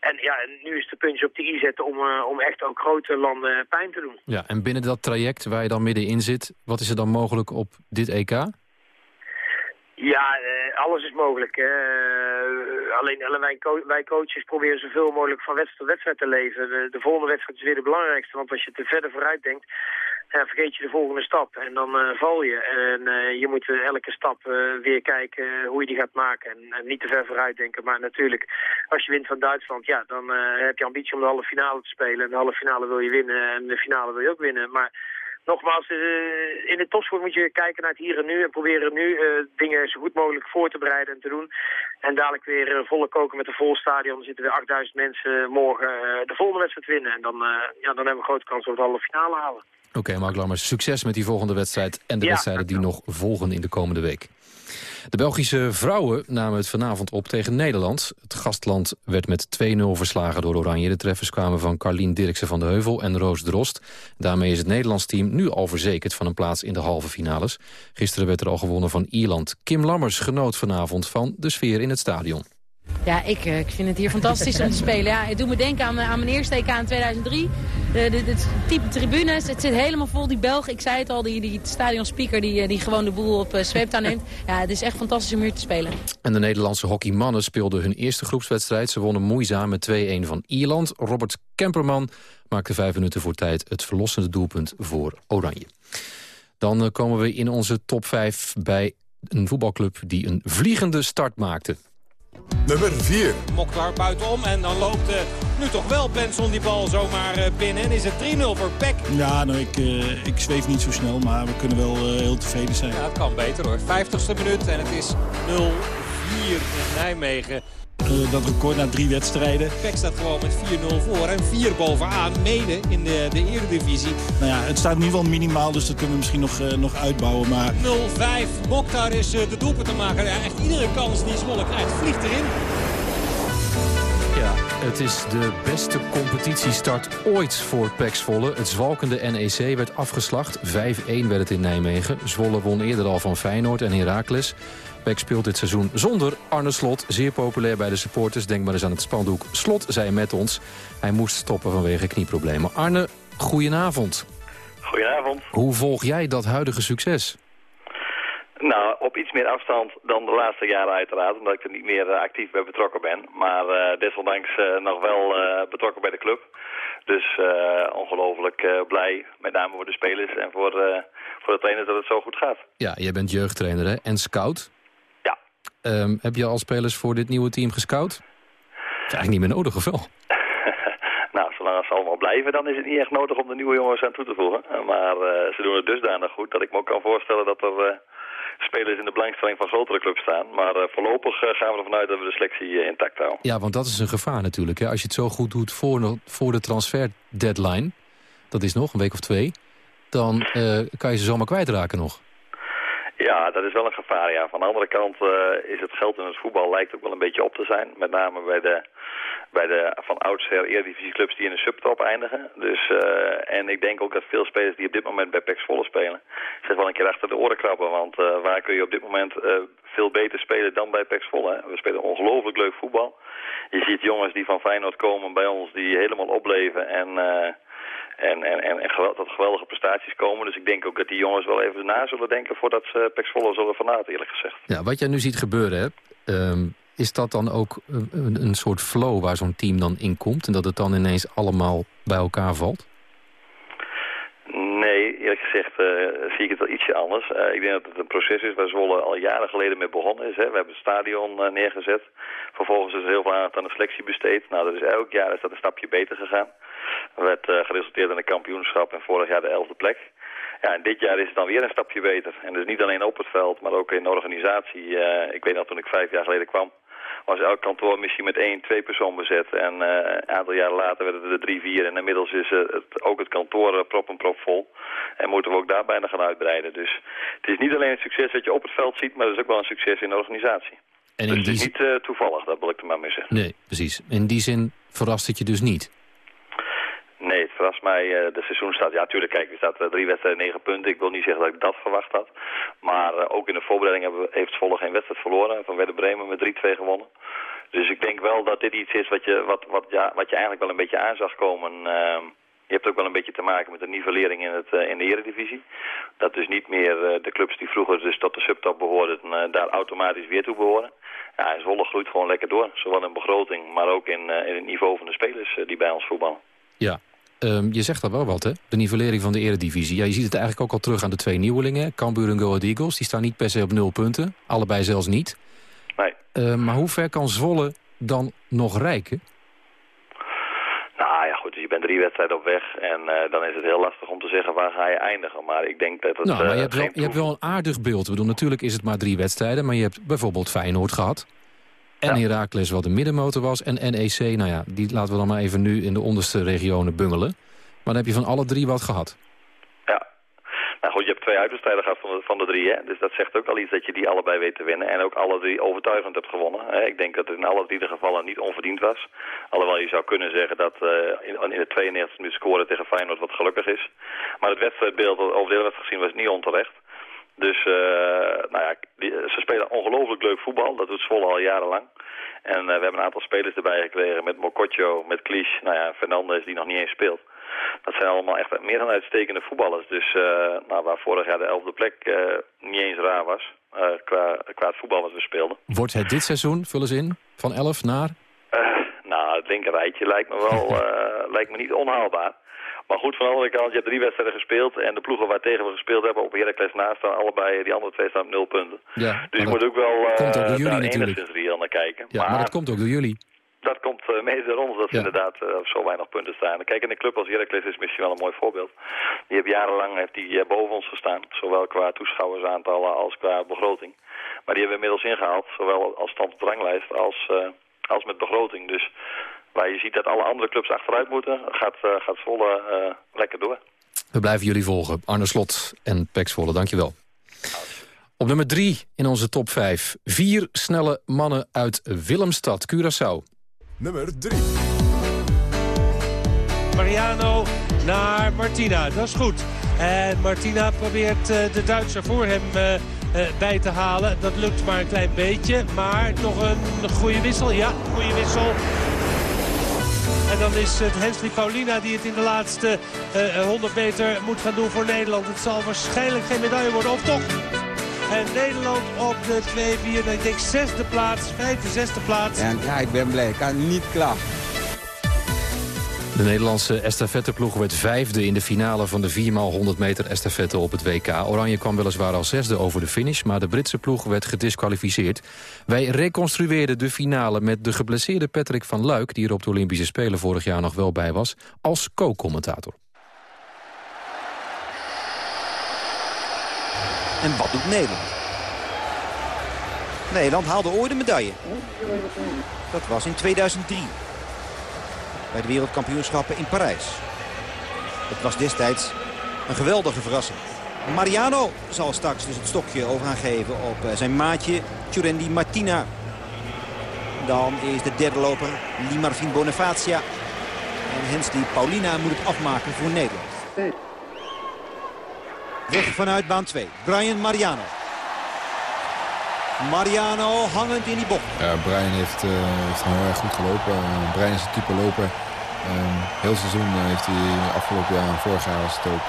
en ja, nu is de puntje op de i zetten om, om echt ook grote landen pijn te doen. Ja, en binnen dat traject waar je dan middenin zit, wat is er dan mogelijk op dit EK? Ja, alles is mogelijk. Hè. alleen, alleen wij, wij, coaches proberen zoveel mogelijk van wedstrijd tot wedstrijd te leven. De, de, volgende wedstrijd is weer de belangrijkste, want als je te verder vooruit denkt, ja, vergeet je de volgende stap. En dan uh, val je. En je moet elke stap weer kijken hoe je die gaat maken. En, en, niet te ver vooruit denken. Maar natuurlijk, als je wint van Duitsland, ja, dan heb je ambitie om de halve finale te spelen. En de halve finale wil je winnen en de finale wil je ook winnen. Maar nogmaals, uh, in de topsport moet je kijken naar het hier en nu en proberen nu uh, dingen zo goed mogelijk voor te bereiden en te doen. En dadelijk weer uh, volle koken met een vol stadion. Dan zitten weer 8000 mensen morgen de volgende wedstrijd winnen. En dan, ja, dan hebben we een grote kans op de halve finale halen. Oké, okay, Mark Lammers, succes met die volgende wedstrijd en de ja, wedstrijden die nog volgen in de komende week. De Belgische vrouwen namen het vanavond op tegen Nederland. Het gastland werd met 2-0 verslagen door Oranje. De treffers kwamen van Carlien Dirksen van de Heuvel en Roos Drost. Daarmee is het Nederlands team nu al verzekerd van een plaats in de halve finales. Gisteren werd er al gewonnen van Ierland. Kim Lammers genoot vanavond van de sfeer in het stadion. Ja, ik, ik vind het hier fantastisch om te spelen. Ja, het doet me denken aan, aan mijn eerste EK in 2003. De, de, de, type tribunes, het zit helemaal vol. Die Belg, ik zei het al, die, die stadionspeaker die, die gewoon de boel op zweeptouw neemt. Ja, het is echt fantastisch om hier te spelen. En de Nederlandse hockeymannen speelden hun eerste groepswedstrijd. Ze wonnen moeizaam met 2-1 van Ierland. Robert Kemperman maakte vijf minuten voor tijd het verlossende doelpunt voor Oranje. Dan komen we in onze top 5 bij een voetbalclub die een vliegende start maakte. Nummer 4. Mokhtar buitenom en dan loopt uh, nu toch wel Benson die bal zomaar uh, binnen. En is het 3-0 voor Peck. Ja, nou, ik, uh, ik zweef niet zo snel, maar we kunnen wel heel tevreden zijn. Ja, het kan beter hoor. 50ste minuut en het is 0-4 in Nijmegen. Uh, dat record na drie wedstrijden. Peck staat gewoon met 4-0 voor en 4 bovenaan, mede in de, de eredivisie. Nou ja, het staat in ieder geval minimaal, dus dat kunnen we misschien nog, uh, nog uitbouwen. Maar... 0-5, Mokhtar is uh, de doelpunt te maken. Ja, echt iedere kans die Zwolle krijgt, vliegt erin. Het is de beste competitiestart ooit voor PEC Zwolle. Het zwalkende NEC werd afgeslacht. 5-1 werd het in Nijmegen. Zwolle won eerder al van Feyenoord en Heracles. PEC speelt dit seizoen zonder Arne Slot. Zeer populair bij de supporters. Denk maar eens aan het spandoek. Slot zei met ons. Hij moest stoppen vanwege knieproblemen. Arne, goedenavond. Goedenavond. Hoe volg jij dat huidige succes? Nou, op iets meer afstand dan de laatste jaren uiteraard, omdat ik er niet meer uh, actief bij betrokken ben. Maar uh, desondanks uh, nog wel betrokken bij de club. Dus ongelooflijk blij, met name voor de spelers en voor, voor de trainers dat het zo goed gaat. Ja, jij bent jeugdtrainer hè? en scout. Ja. Um, heb je al spelers voor dit nieuwe team gescout? Dat is eigenlijk niet meer nodig, of wel? nou, zolang ze allemaal blijven, dan is het niet echt nodig om de nieuwe jongens aan toe te voegen. Maar ze doen het dusdanig goed dat ik me ook kan voorstellen dat er spelers in de belangstelling van grotere clubs staan. Maar uh, voorlopig uh, gaan we ervan uit dat we de selectie uh, intact houden. Ja, want dat is een gevaar natuurlijk. Hè? Als je het zo goed doet voor, voor de transfer deadline, dat is nog een week of twee, dan kan je ze zomaar kwijtraken nog. Ja, dat is wel een gevaar, ja. Van de andere kant is het geld in het voetbal lijkt ook wel een beetje op te zijn. Met name bij de, bij de van oudsher eredivisieclubs die in de subtop eindigen. Dus, uh, en ik denk ook dat veel spelers die op dit moment bij PEC Zwolle spelen... zich wel een keer achter de oren krabben. Want uh, waar kun je op dit moment veel beter spelen dan bij PEC Zwolle? We spelen ongelooflijk leuk voetbal. Je ziet jongens die van Feyenoord komen bij ons die helemaal opleven en... En, en, en, en tot geweldige prestaties komen. Dus ik denk ook dat die jongens wel even na zullen denken... voordat ze Pek Zwolle zullen verlaten, eerlijk gezegd. Ja, wat jij nu ziet gebeuren, hè? Um, is dat dan ook een, een soort flow waar zo'n team dan in komt... en dat het dan ineens allemaal bij elkaar valt? Gezegd uh, zie ik het wel ietsje anders. Uh, ik denk dat het een proces is waar Zwolle al jaren geleden mee begonnen is. Hè. We hebben het stadion uh, neergezet. Vervolgens is er heel veel aandacht aan de selectie besteed. Nou, dat is elk jaar is dat een stapje beter gegaan. Dat werd geresulteerd in een kampioenschap en vorig jaar de elfde plek. Ja, en dit jaar is het dan weer een stapje beter. En dus niet alleen op het veld, maar ook in de organisatie. ik weet nog toen ik vijf jaar geleden kwam was elk kantoor misschien met één, twee persoon bezet. En uh, een aantal jaren later werden het er drie, vier. En inmiddels is uh, het, ook het kantoor uh, prop en prop vol. En moeten we ook daar bijna gaan uitbreiden. Dus het is niet alleen een succes dat je op het veld ziet, maar het is ook wel een succes in de organisatie. En dus het is niet toevallig, dat wil ik er maar mee zeggen. Nee, precies. In die zin verrast het je dus niet? Nee, het verrast mij. Uh, de seizoen staat, ja natuurlijk, kijk, er staat uh, drie wedstrijden, negen punten. Ik wil niet zeggen dat ik dat verwacht had. Maar uh, ook in de voorbereiding hebben heeft Zwolle geen wedstrijd verloren. Van Werder Bremen met 3-2 gewonnen. Dus ik denk wel dat dit iets is wat je, wat, wat, ja, wat je eigenlijk wel een beetje aan zag komen. Ehm, je hebt ook wel een beetje te maken met een nivellering in, het, in de eredivisie. Dat dus niet meer de clubs die vroeger dus tot de subtop behoorden, daar automatisch weer toe behoren. Ja, en Zwolle groeit gewoon lekker door. Zowel in begroting, maar ook in, in het niveau van de spelers die bij ons voetballen. Ja, Um, je zegt dat wel wat, hè? De nivellering van de eredivisie. Ja, je ziet het eigenlijk ook al terug aan de twee nieuwelingen. Cambuur en Go Ahead Eagles. Die staan niet per se op nul punten. Allebei zelfs niet. Nee. Um, maar hoe ver kan Zwolle dan nog rijken? Nou ja, goed. Je bent drie wedstrijden op weg. En uh, dan is het heel lastig om te zeggen waar ga je eindigen. Maar ik denk dat het... Nou, maar je, hebt wel, je hebt wel een aardig beeld. Ik bedoel, natuurlijk is het maar drie wedstrijden. Maar je hebt bijvoorbeeld Feyenoord gehad. En ja. Heracles wat de middenmotor was. En NEC, nou ja, die laten we dan maar even nu in de onderste regionen bungelen. Maar dan heb je van alle drie wat gehad. Ja. Nou goed, je hebt twee uitwedstrijden gehad van de, van de drie, hè? dus dat zegt ook al iets dat je die allebei weet te winnen. En ook alle drie overtuigend hebt gewonnen. Hè? Ik denk dat het in alle drie de gevallen niet onverdiend was. Alhoewel je zou kunnen zeggen dat uh, in, in de 92 minuut scoren tegen Feyenoord wat gelukkig is. Maar het wedstrijdbeeld over de hele wedstrijd gezien was niet onterecht. Dus uh, nou ja, die, ze spelen ongelooflijk leuk voetbal. Dat doet Zwolle al jarenlang. En uh, we hebben een aantal spelers erbij gekregen met Mokotjo, met Klisch, nou ja, Fernandez die nog niet eens speelt. Dat zijn allemaal echt meer dan uitstekende voetballers. Dus uh, nou, waar vorig jaar de elfde plek niet eens raar was, qua, qua het voetbal wat we speelden. Wordt het dit seizoen, vullen ze in, van 11 naar? nou, het linkerrijtje lijkt me wel lijkt me niet onhaalbaar. Maar goed, van de andere kant, je hebt drie wedstrijden gespeeld... en de ploegen waar tegen we gespeeld hebben op Heracles naast staan allebei... die andere twee staan op nul punten. Ja, dus je moet ook wel uh, komt ook door jullie daar natuurlijk. enigszins reëel naar kijken. Ja, maar, maar, dat komt ook door jullie. Dat komt uh, mede door ons, dat ze inderdaad uh, op zo weinig punten staan. Kijk, in een club als Heracles is misschien wel een mooi voorbeeld. Die heeft jarenlang heeft die, boven ons gestaan. Zowel qua toeschouwersaantallen als qua begroting. Maar die hebben we inmiddels ingehaald. Zowel als stand op ranglijst als, als met begroting. Dus waar je ziet dat alle andere clubs achteruit moeten, gaat, uh, gaat Zwolle uh, lekker door. We blijven jullie volgen. Arne Slot en Pek Zwolle, dankjewel. Op nummer drie in onze top 5. Vier snelle mannen uit Willemstad, Curaçao. Nummer 3. Mariano naar Martina, dat is goed. En Martina probeert uh, de Duitser voor hem uh, uh, bij te halen. Dat lukt maar een klein beetje. Maar toch een goede wissel. Ja, goede wissel. En dan is het Hensley Paulina die het in de laatste uh, 100 meter moet gaan doen voor Nederland. Het zal waarschijnlijk geen medaille worden, of toch? En Nederland op de 2, 4, ik denk zesde plaats, vijfde, zesde plaats. En ja, ik ben blij. Ik kan niet klagen. De Nederlandse estafetteploeg werd vijfde in de finale van de 4x100 meter estafette op het WK. Oranje kwam weliswaar als zesde over de finish, maar de Britse ploeg werd gedisqualificeerd. Wij reconstrueerden de finale met de geblesseerde Patrick van Luik... die er op de Olympische Spelen vorig jaar nog wel bij was, als co-commentator. En wat doet Nederland? Nederland haalde ooit een medaille. Dat was in 2003 bij de wereldkampioenschappen in Parijs. Het was destijds een geweldige verrassing. Mariano zal straks dus het stokje over gaan geven op zijn maatje Churendi Martina. Dan is de derde loper Limarvin Bonifacia. En Hensley Paulina moet het afmaken voor Nederland. Weg vanuit baan 2. Brian Mariano. Mariano hangend in die bocht. Ja, Brian heeft, uh, heeft heel erg goed gelopen. Uh, Brian is een type loper. Uh, heel seizoen heeft hij afgelopen jaar en vorig jaar was het ook,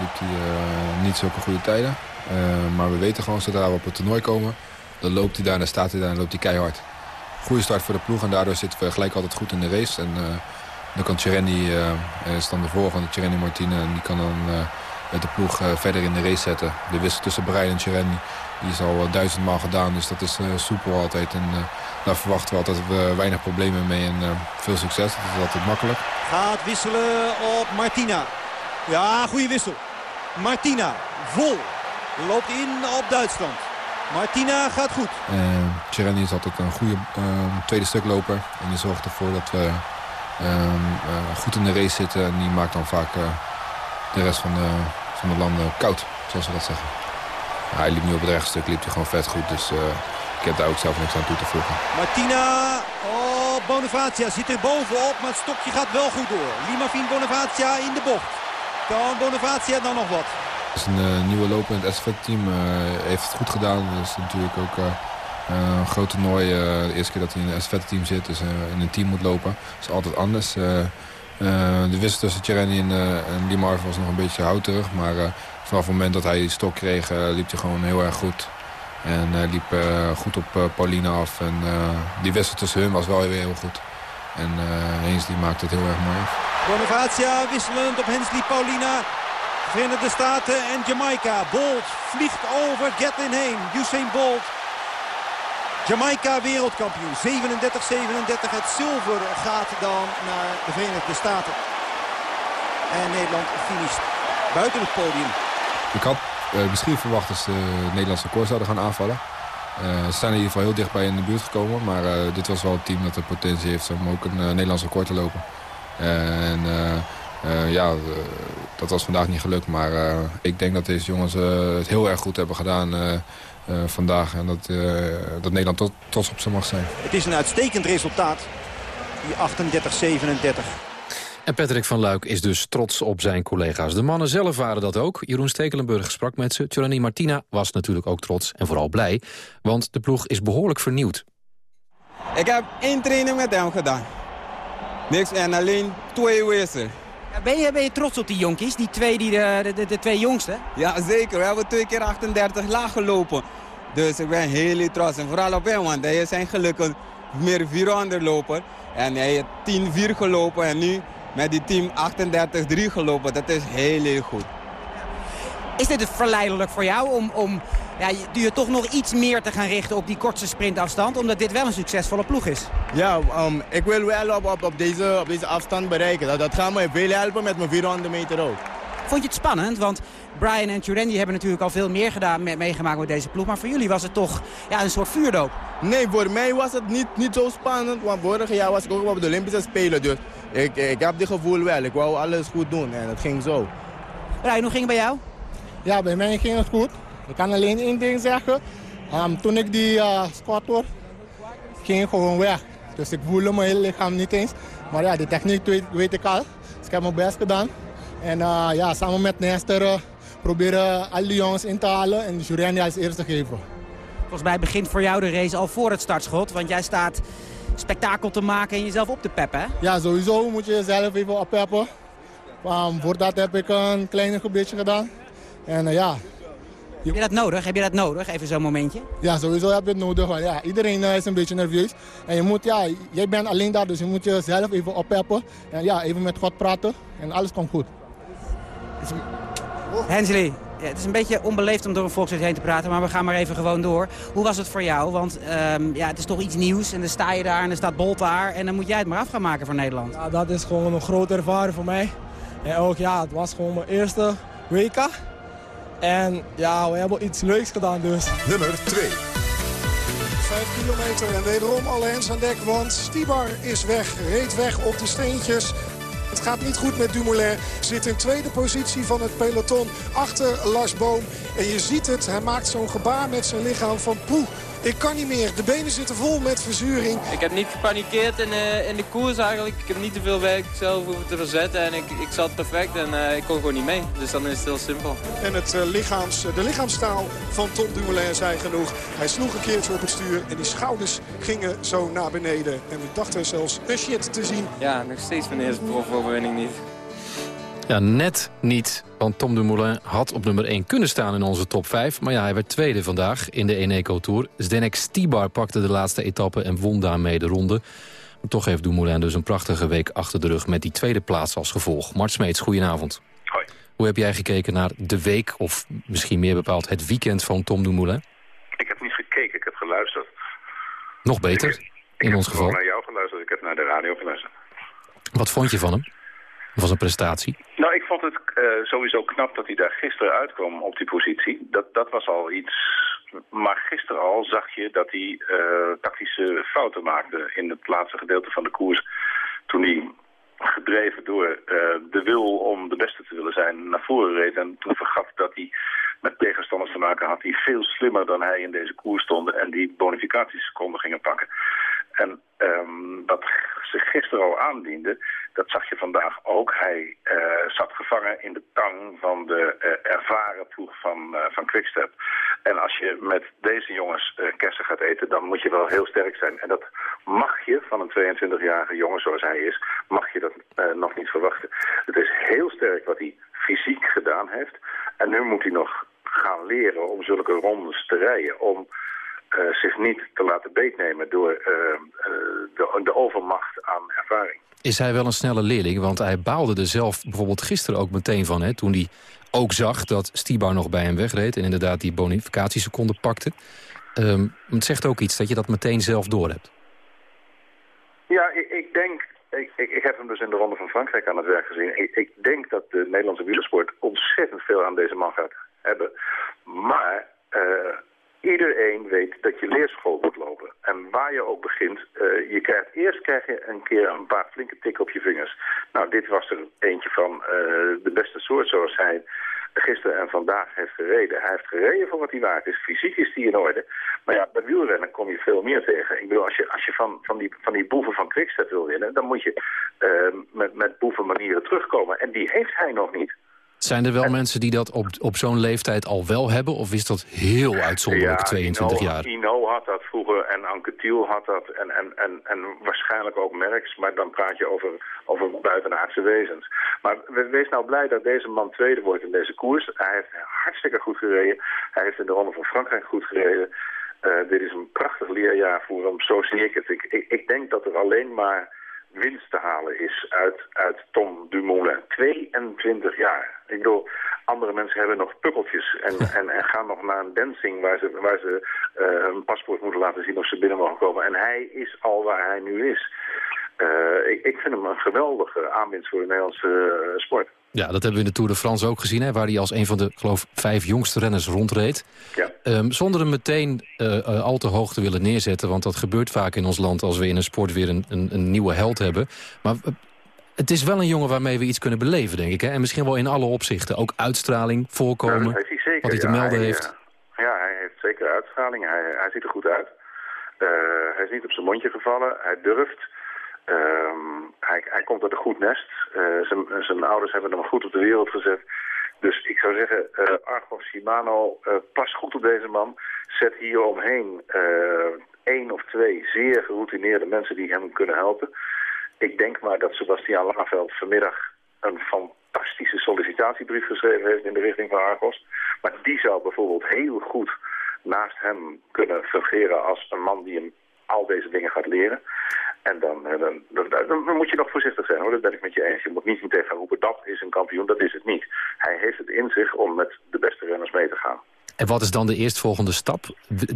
liep hij niet zulke goede tijden. maar we weten gewoon zodra we op het toernooi komen, dan loopt hij daar dan staat hij daar en loopt hij keihard. Goede start voor de ploeg en daardoor zitten we gelijk altijd goed in de race. En dan kan Cherendi, is dan de volgende, Martina, en die kan dan met de ploeg verder in de race zetten. De wissel tussen Brian en Cherendi die is al duizendmaal gedaan, dus dat is uh, soepel altijd. En uh, daar verwachten we altijd uh, weinig problemen mee en veel succes. Dat is altijd makkelijk. Gaat wisselen op Martina. Ja, goede wissel. Martina, vol. Loopt in op Duitsland. Martina gaat goed. Chereni is altijd een goede tweede stukloper. En die zorgt ervoor dat we goed in de race zitten. En die maakt dan vaak de rest van de, van de landen koud, zoals we dat zeggen. Hij liep nu op het rechtstuk, liep hij gewoon vet goed. Dus uh, ik heb daar ook zelf niks aan toe te voegen. Martina, oh, Bonifacia zit er bovenop, maar het stokje gaat wel goed door. Limafin Bonifacia in de bocht. Kan Bonifacia dan nog wat? Het is een uh, nieuwe loper in het SVT-team. Uh, heeft het goed gedaan. Dat is natuurlijk ook een groot toernooi. de eerste keer dat hij in het SVT-team zit, dus in een team moet lopen. Dat is altijd anders. De wissel tussen Tjereni en, en Limar was nog een beetje houterig, maar vanaf het moment dat hij die stok kreeg, liep hij gewoon heel erg goed. En uh, liep goed op Paulina af. En die wissel tussen hun was wel weer heel goed. En Hensley maakte het heel erg mooi. Bonifacia wisselend op Hensley Paulina. Verenigde Staten en Jamaica. Bolt vliegt over Gatlin heen. Usain Bolt. Jamaica wereldkampioen. 37-37. Het zilver gaat dan naar de Verenigde Staten. En Nederland finisht buiten het podium. Ik had uh, misschien verwacht dat ze de Nederlandse record zouden gaan aanvallen. Uh, ze zijn in ieder geval heel dichtbij in de buurt gekomen. Maar uh, dit was wel een team dat de potentie heeft om ook een Nederlandse record te lopen. en Eh, ja, eh, dat was vandaag niet gelukt. Maar eh, ik denk dat deze jongens eh, het heel erg goed hebben gedaan eh, eh, vandaag. En dat, eh, dat Nederland tot- trots op ze mag zijn. Het is een uitstekend resultaat. Die 38-37. En Patrick van Luik is dus trots op zijn collega's. De mannen zelf waren dat ook. Jeroen Stekelenburg sprak met ze. Tjorani Martina was natuurlijk ook trots en vooral blij. Want de ploeg is behoorlijk vernieuwd. Ik heb één training met hem gedaan. Niks en alleen twee wissel. Ben je, ben je trots op die jonkies, die twee, die de, de, de, de twee jongste? Ja, zeker. We hebben twee keer 38 laag gelopen. Dus ik ben heel trots. En vooral op hem, want hij is zijn gelukkig meer 400 loper. En hij heeft 10-4 gelopen en nu met die team 38-3 gelopen. Dat is heel, heel goed. Is dit verleidelijk voor jou om, om ja, je, je toch nog iets meer te gaan richten op die kortste sprintafstand? Omdat dit wel een succesvolle ploeg is. Ja, um, ik wil wel op, op, op, deze, op deze afstand bereiken. Dat, dat gaat me veel helpen met mijn 400 meter ook. Vond je het spannend? Want Brian en Turendi hebben natuurlijk al veel meer gedaan, me- meegemaakt met deze ploeg. Maar voor jullie was het toch ja, een soort vuurdoop. Nee, voor mij was het niet, niet zo spannend. Want vorig jaar was ik ook op de Olympische Spelen. Dus ik, ik heb dit gevoel wel. Ik wou alles goed doen en het ging zo. Brian, hoe ging het bij jou? Ja, bij mij ging het goed. Ik kan alleen één ding zeggen. Ehm, toen ik die uh, squat hoor, ging ik gewoon weg. Dus ik voelde mijn hele lichaam niet eens. Maar ja, de techniek weet, weet ik al. Dus ik heb mijn best gedaan. En uh, ja, samen met Nestor uh, proberen al die jongens in te halen en Jureni als eerste geven. Volgens mij begint voor jou de race al voor het startschot. Want jij staat spektakel te maken en jezelf op te peppen. Hè? Ja, sowieso moet je jezelf even oppeppen. Um, voor dat heb ik een klein gebiedje gedaan. En uh, ja, heb je dat nodig? Heb je dat nodig? Even zo'n momentje. Ja, sowieso heb je het nodig. Want ja, iedereen uh, is een beetje nerveus. En je moet, ja, jij bent alleen daar, dus je moet jezelf even oppeppen. En ja, even met God praten. En alles komt goed. Hensley, ja, het is een beetje onbeleefd om door een volkslied heen te praten, maar we gaan maar even gewoon door. Hoe was het voor jou? Want um, ja, het is toch iets nieuws en dan sta je daar en dan staat Bolt daar en dan moet jij het maar af gaan maken voor Nederland. Ja, dat is gewoon een grote ervaring voor mij. En ook ja, het was gewoon mijn eerste WK. En ja, we hebben iets leuks gedaan dus. Nummer 2. 5 kilometer en wederom alle hens aan dek, want Stibar is weg, reed weg op de steentjes. Het gaat niet goed met Dumoulin. Zit in tweede positie van het peloton achter Lars Boom. En je ziet het, hij maakt zo'n gebaar met zijn lichaam van poeh. Ik kan niet meer. De benen zitten vol met verzuring. Ik heb niet gepanikeerd in, uh, in de koers eigenlijk. Ik heb niet te veel werk zelf hoeven te verzetten. En ik, ik zat perfect en uh, ik kon gewoon niet mee. Dus dan is het heel simpel. En het, uh, lichaams, de lichaamstaal van Tom Dumoulin zei genoeg. Hij sloeg een keertje op het stuur en die schouders gingen zo naar beneden. En we dachten zelfs een shit te zien. Ja, nog steeds mijn eerste profoverwinning niet. Ja, net niet. Want Tom Dumoulin had op nummer 1 kunnen staan in onze top 5. Maar ja, hij werd tweede vandaag in de Eneco Tour. Zdenek Stibar pakte de laatste etappe en won daarmee de ronde. Maar toch heeft Dumoulin dus een prachtige week achter de rug... met die tweede plaats als gevolg. Mart Smeets, goedenavond. Hoi. Hoe heb jij gekeken naar de week, of misschien meer bepaald het weekend van Tom Dumoulin? Ik heb niet gekeken, ik heb geluisterd. Nog beter, ik, in ons geval. Ik heb naar jou geluisterd, ik heb naar de radio geluisterd. Wat vond je van hem? Was een prestatie? Nou, ik vond het uh, sowieso knap dat hij daar gisteren uitkwam op die positie. Dat, dat was al iets. Maar gisteren al zag je dat hij uh, tactische fouten maakte in het laatste gedeelte van de koers. Toen hij gedreven door uh, de wil om de beste te willen zijn naar voren reed. En toen vergaf dat hij met tegenstanders te maken had die veel slimmer dan hij in deze koers stonden. En die bonificatieseconden gingen pakken. En um, wat ze gisteren al aandiende, dat zag je vandaag ook. Hij uh, zat gevangen in de tang van de uh, ervaren ploeg van, uh, van Quickstep. En als je met deze jongens kersen gaat eten, dan moet je wel heel sterk zijn. En dat mag je van een 22-jarige jongen zoals hij is, mag je dat nog niet verwachten. Het is heel sterk wat hij fysiek gedaan heeft. En nu moet hij nog gaan leren om zulke rondes te rijden. Om uh, zich niet te laten beetnemen door uh, uh, de, de, overmacht aan ervaring. Is hij wel een snelle leerling? Want hij baalde er zelf bijvoorbeeld gisteren ook meteen van. Hè, toen hij ook zag dat Stibar nog bij hem wegreed... en inderdaad die bonificatieseconden pakte. Um, het zegt ook iets dat je dat meteen zelf doorhebt. Ja, ik, ik denk... Ik, ik, ik, heb hem dus in de Ronde van Frankrijk aan het werk gezien. Ik, ik denk dat de Nederlandse wielersport ontzettend veel aan deze man gaat hebben. Maar Iedereen weet dat je leerschool moet lopen. En waar je ook begint, uh, je krijgt, eerst krijg je een keer een paar flinke tikken op je vingers. Nou, dit was er eentje van uh, de beste soort zoals hij gisteren en vandaag heeft gereden. Hij heeft gereden voor wat hij waard is. Fysiek is hij in orde. Maar ja, bij wielrennen kom je veel meer tegen. Ik bedoel, als je, als je van, van, die, van die boeven van Quickstep wil winnen... dan moet je uh, met, met boevenmanieren terugkomen. En die heeft hij nog niet. Zijn er wel mensen die dat op, op zo'n leeftijd al wel hebben? Of is dat heel uitzonderlijk, ja, 22 Ino, jaar? Ino had dat vroeger en Anke Thiel had dat en, en, en, en waarschijnlijk ook Merks. Maar dan praat je over, over buitenaardse wezens. Maar wees nou blij dat deze man tweede wordt in deze koers. Hij heeft hartstikke goed gereden. Hij heeft in de Ronde van Frankrijk goed gereden. Uh, dit is een prachtig leerjaar voor hem, zo zie ik het. Ik, ik, ik denk dat er alleen maar winst te halen is uit, uit Tom Dumoulin. 22 jaar. Ik bedoel, andere mensen hebben nog pukkeltjes en, en, en gaan nog naar een dancing waar ze, waar ze uh, een paspoort moeten laten zien of ze binnen mogen komen. En hij is al waar hij nu is. Uh, ik, ik vind hem een geweldige aanwinst voor de Nederlandse uh, sport. Ja, dat hebben we in de Tour de France ook gezien, hè, waar hij als een van de, geloof vijf jongste renners rondreed. Ja. Um, zonder hem meteen uh, uh, al te hoog te willen neerzetten, want dat gebeurt vaak in ons land als we in een sport weer een, een, een nieuwe held hebben. Maar uh, het is wel een jongen waarmee we iets kunnen beleven, denk ik. Hè? En misschien wel in alle opzichten. Ook uitstraling, voorkomen, ja, hij zeker, wat hij te ja, melden hij, heeft. Ja, hij heeft zeker uitstraling. Hij, hij ziet er goed uit. Hij is niet op zijn mondje gevallen. Hij durft. Um, hij, hij, komt uit een goed nest. Uh, zijn ouders hebben hem goed op de wereld gezet. Dus ik zou zeggen, uh, Argos Shimano, uh, pas goed op deze man. Zet hier omheen één of twee zeer geroutineerde mensen die hem kunnen helpen. Ik denk maar dat Sebastian Laveld vanmiddag een fantastische sollicitatiebrief geschreven heeft in de richting van Argos. Maar die zou bijvoorbeeld heel goed naast hem kunnen fungeren als een man die hem al deze dingen gaat leren. En dan, dan, dan, dan, moet je nog voorzichtig zijn hoor, dat ben ik met je eens. Je moet niet meteen gaan roepen, dat is een kampioen, dat is het niet. Hij heeft het in zich om met de beste renners mee te gaan. En wat is dan de eerstvolgende stap?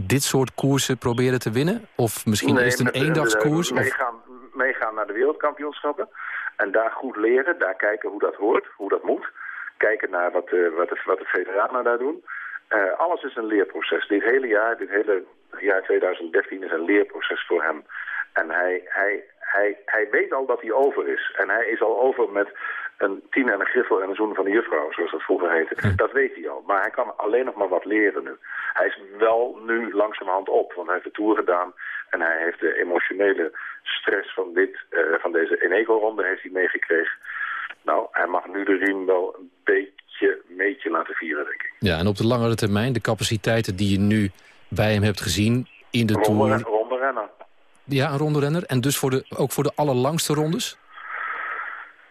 Dit soort koersen proberen te winnen? Of misschien nee, eerst een met, eendagskoers? Meegaan, meegaan naar de wereldkampioenschappen. En daar goed leren, daar kijken hoe dat hoort, hoe dat moet. Kijken naar wat, uh, wat, de, wat de daar doen. Uh, alles is een leerproces. Dit hele jaar, dit hele jaar 2013 is een leerproces voor hem. En hij, hij, hij, hij weet al dat hij over is. En hij is al over met een tien en een griffel en een zoen van de juffrouw, zoals dat vroeger heette. Dat weet hij al. Maar hij kan alleen nog maar wat leren nu. Hij is wel nu langzamerhand op, want hij heeft de Tour gedaan. En hij heeft de emotionele stress van, dit, uh, van deze Eneco-ronde heeft hij meegekregen. Nou, hij mag nu de riem wel een beetje meetje laten vieren, denk ik. Ja, en op de langere termijn, de capaciteiten die je nu bij hem hebt gezien in de ronde, Tour... Ronde renner. Ja, een ronde renner. En dus voor de, ook voor de allerlangste rondes?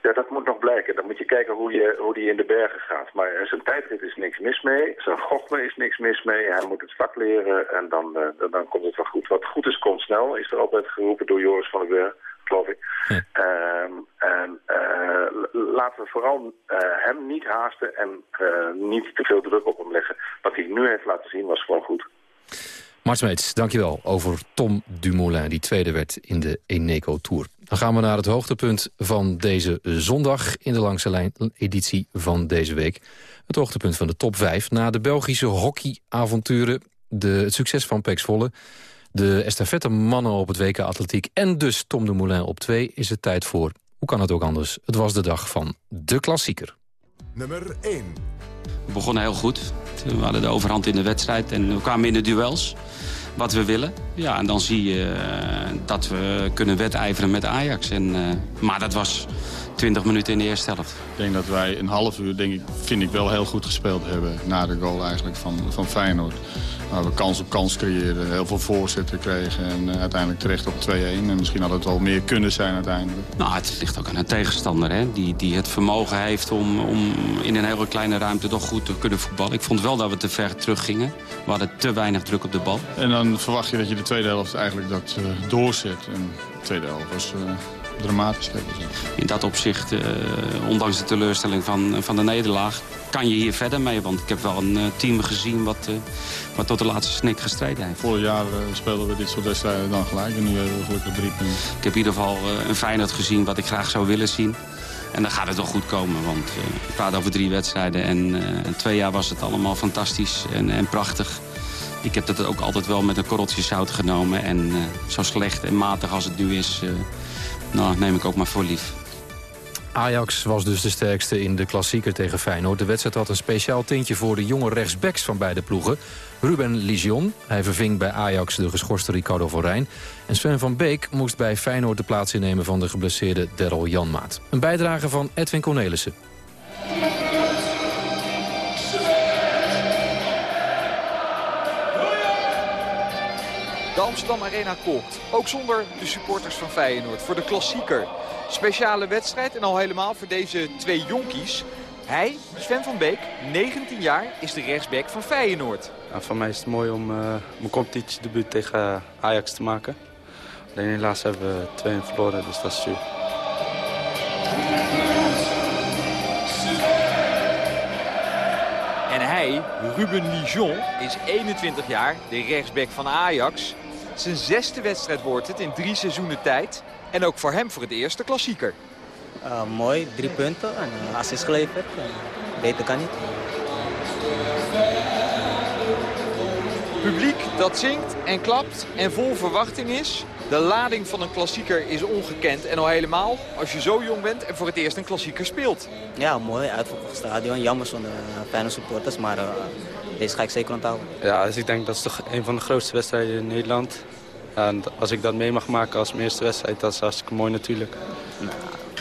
Ja, dat moet nog blijken. Dan moet je kijken hoe, je, hoe die in de bergen gaat. Maar zijn tijdrit is niks mis mee. Zijn gochme is niks mis mee. Hij moet het vak leren en dan, dan, dan komt het wel goed. Wat goed is, komt snel. Is er altijd geroepen door Joris van den Berg, geloof ik. Ja. Um, en uh, laten we vooral uh, hem niet haasten en niet te veel druk op hem leggen. Wat hij nu heeft laten zien was gewoon goed. Mart Smeets, dankjewel over Tom Dumoulin, die tweede werd in de Eneco Tour. Dan gaan we naar het hoogtepunt van deze zondag in de langste lijn editie van deze week. Het hoogtepunt van de top 5 na de Belgische hockeyavonturen, de, het succes van Pex Volle, de estafette mannen op het WK Atletiek en dus Tom Dumoulin op 2 is het tijd voor, hoe kan het ook anders, het was de dag van de klassieker. Nummer 1 we begonnen heel goed. We hadden de overhand in de wedstrijd en we kwamen in de duels. Wat we willen. Ja, en dan zie je uh, dat we kunnen wedijveren met Ajax. En, uh, maar dat was 20 minuten in de eerste helft. Ik denk dat wij een half uur, denk ik, vind ik, wel heel goed gespeeld hebben... na de goal eigenlijk van, van Feyenoord. Waar we kans op kans creëerden, heel veel voorzetten kregen... en uh, uiteindelijk terecht op 2-1. En misschien had het wel meer kunnen zijn uiteindelijk. Nou, het ligt ook aan een tegenstander, hè? Die, die het vermogen heeft om, om in een hele kleine ruimte toch goed te kunnen voetballen. Ik vond wel dat we te ver terug gingen. We hadden te weinig druk op de bal. En dan verwacht je dat je de tweede helft eigenlijk dat uh, doorzet. En de tweede helft was... Uh, dramatisch hebben. In dat opzicht, uh, ondanks de teleurstelling van, van de nederlaag... kan je hier verder mee. Want ik heb wel een uh, team gezien wat, uh, wat tot de laatste snik gestreden heeft. Vorig jaar speelden we dit soort wedstrijden dan gelijk. En nu hebben we gelukkig drie punten. Ik heb in ieder geval een Feyenoord gezien wat ik graag zou willen zien. En dan gaat het wel goed komen, want ik praat over drie wedstrijden. En twee jaar was het allemaal fantastisch en, en prachtig. ik heb dat ook altijd wel met een korreltje zout genomen. En zo slecht en matig als het nu is, nou, neem ik ook maar voor lief. Ajax was dus de sterkste in de klassieker tegen Feyenoord. De wedstrijd had een speciaal tintje voor de jonge rechtsbacks van beide ploegen. Ruben Ligion, hij verving bij Ajax de geschorste Ricardo van Rijn. En Sven van Beek moest bij Feyenoord de plaats innemen van de geblesseerde Daryl Janmaat. Een bijdrage van Edwin Cornelissen. De Amsterdam Arena kookt. Ook zonder de supporters van Feyenoord. Voor de klassieker. Speciale wedstrijd en al helemaal voor deze twee jonkies. Hij, Sven van Beek, 19 jaar, is de rechtsback van Feyenoord. Ja, voor mij is het mooi om uh, mijn competitiedebuut tegen Ajax te maken. Alleen helaas hebben we 2 verloren, dus dat is zuur. En hij, Ruben Lijon, is 21 jaar, de rechtsback van Ajax. Zijn zesde wedstrijd wordt het in drie seizoenen tijd. En ook voor hem voor het eerste klassieker. Uh, mooi, drie punten en uh, assist geleverd. Uh, beter kan niet. Publiek dat zingt en klapt en vol verwachting is. De lading van een klassieker is ongekend. En al helemaal als je zo jong bent en voor het eerst een klassieker speelt. Ja, mooi. Uitverkocht stadion. Jammer zonder fijne supporters, maar deze ga ik zeker onthouden. Ja, dus ik denk dat is toch een van de grootste wedstrijden in Nederland. En als ik dat mee mag maken als mijn eerste wedstrijd, dat is hartstikke mooi natuurlijk.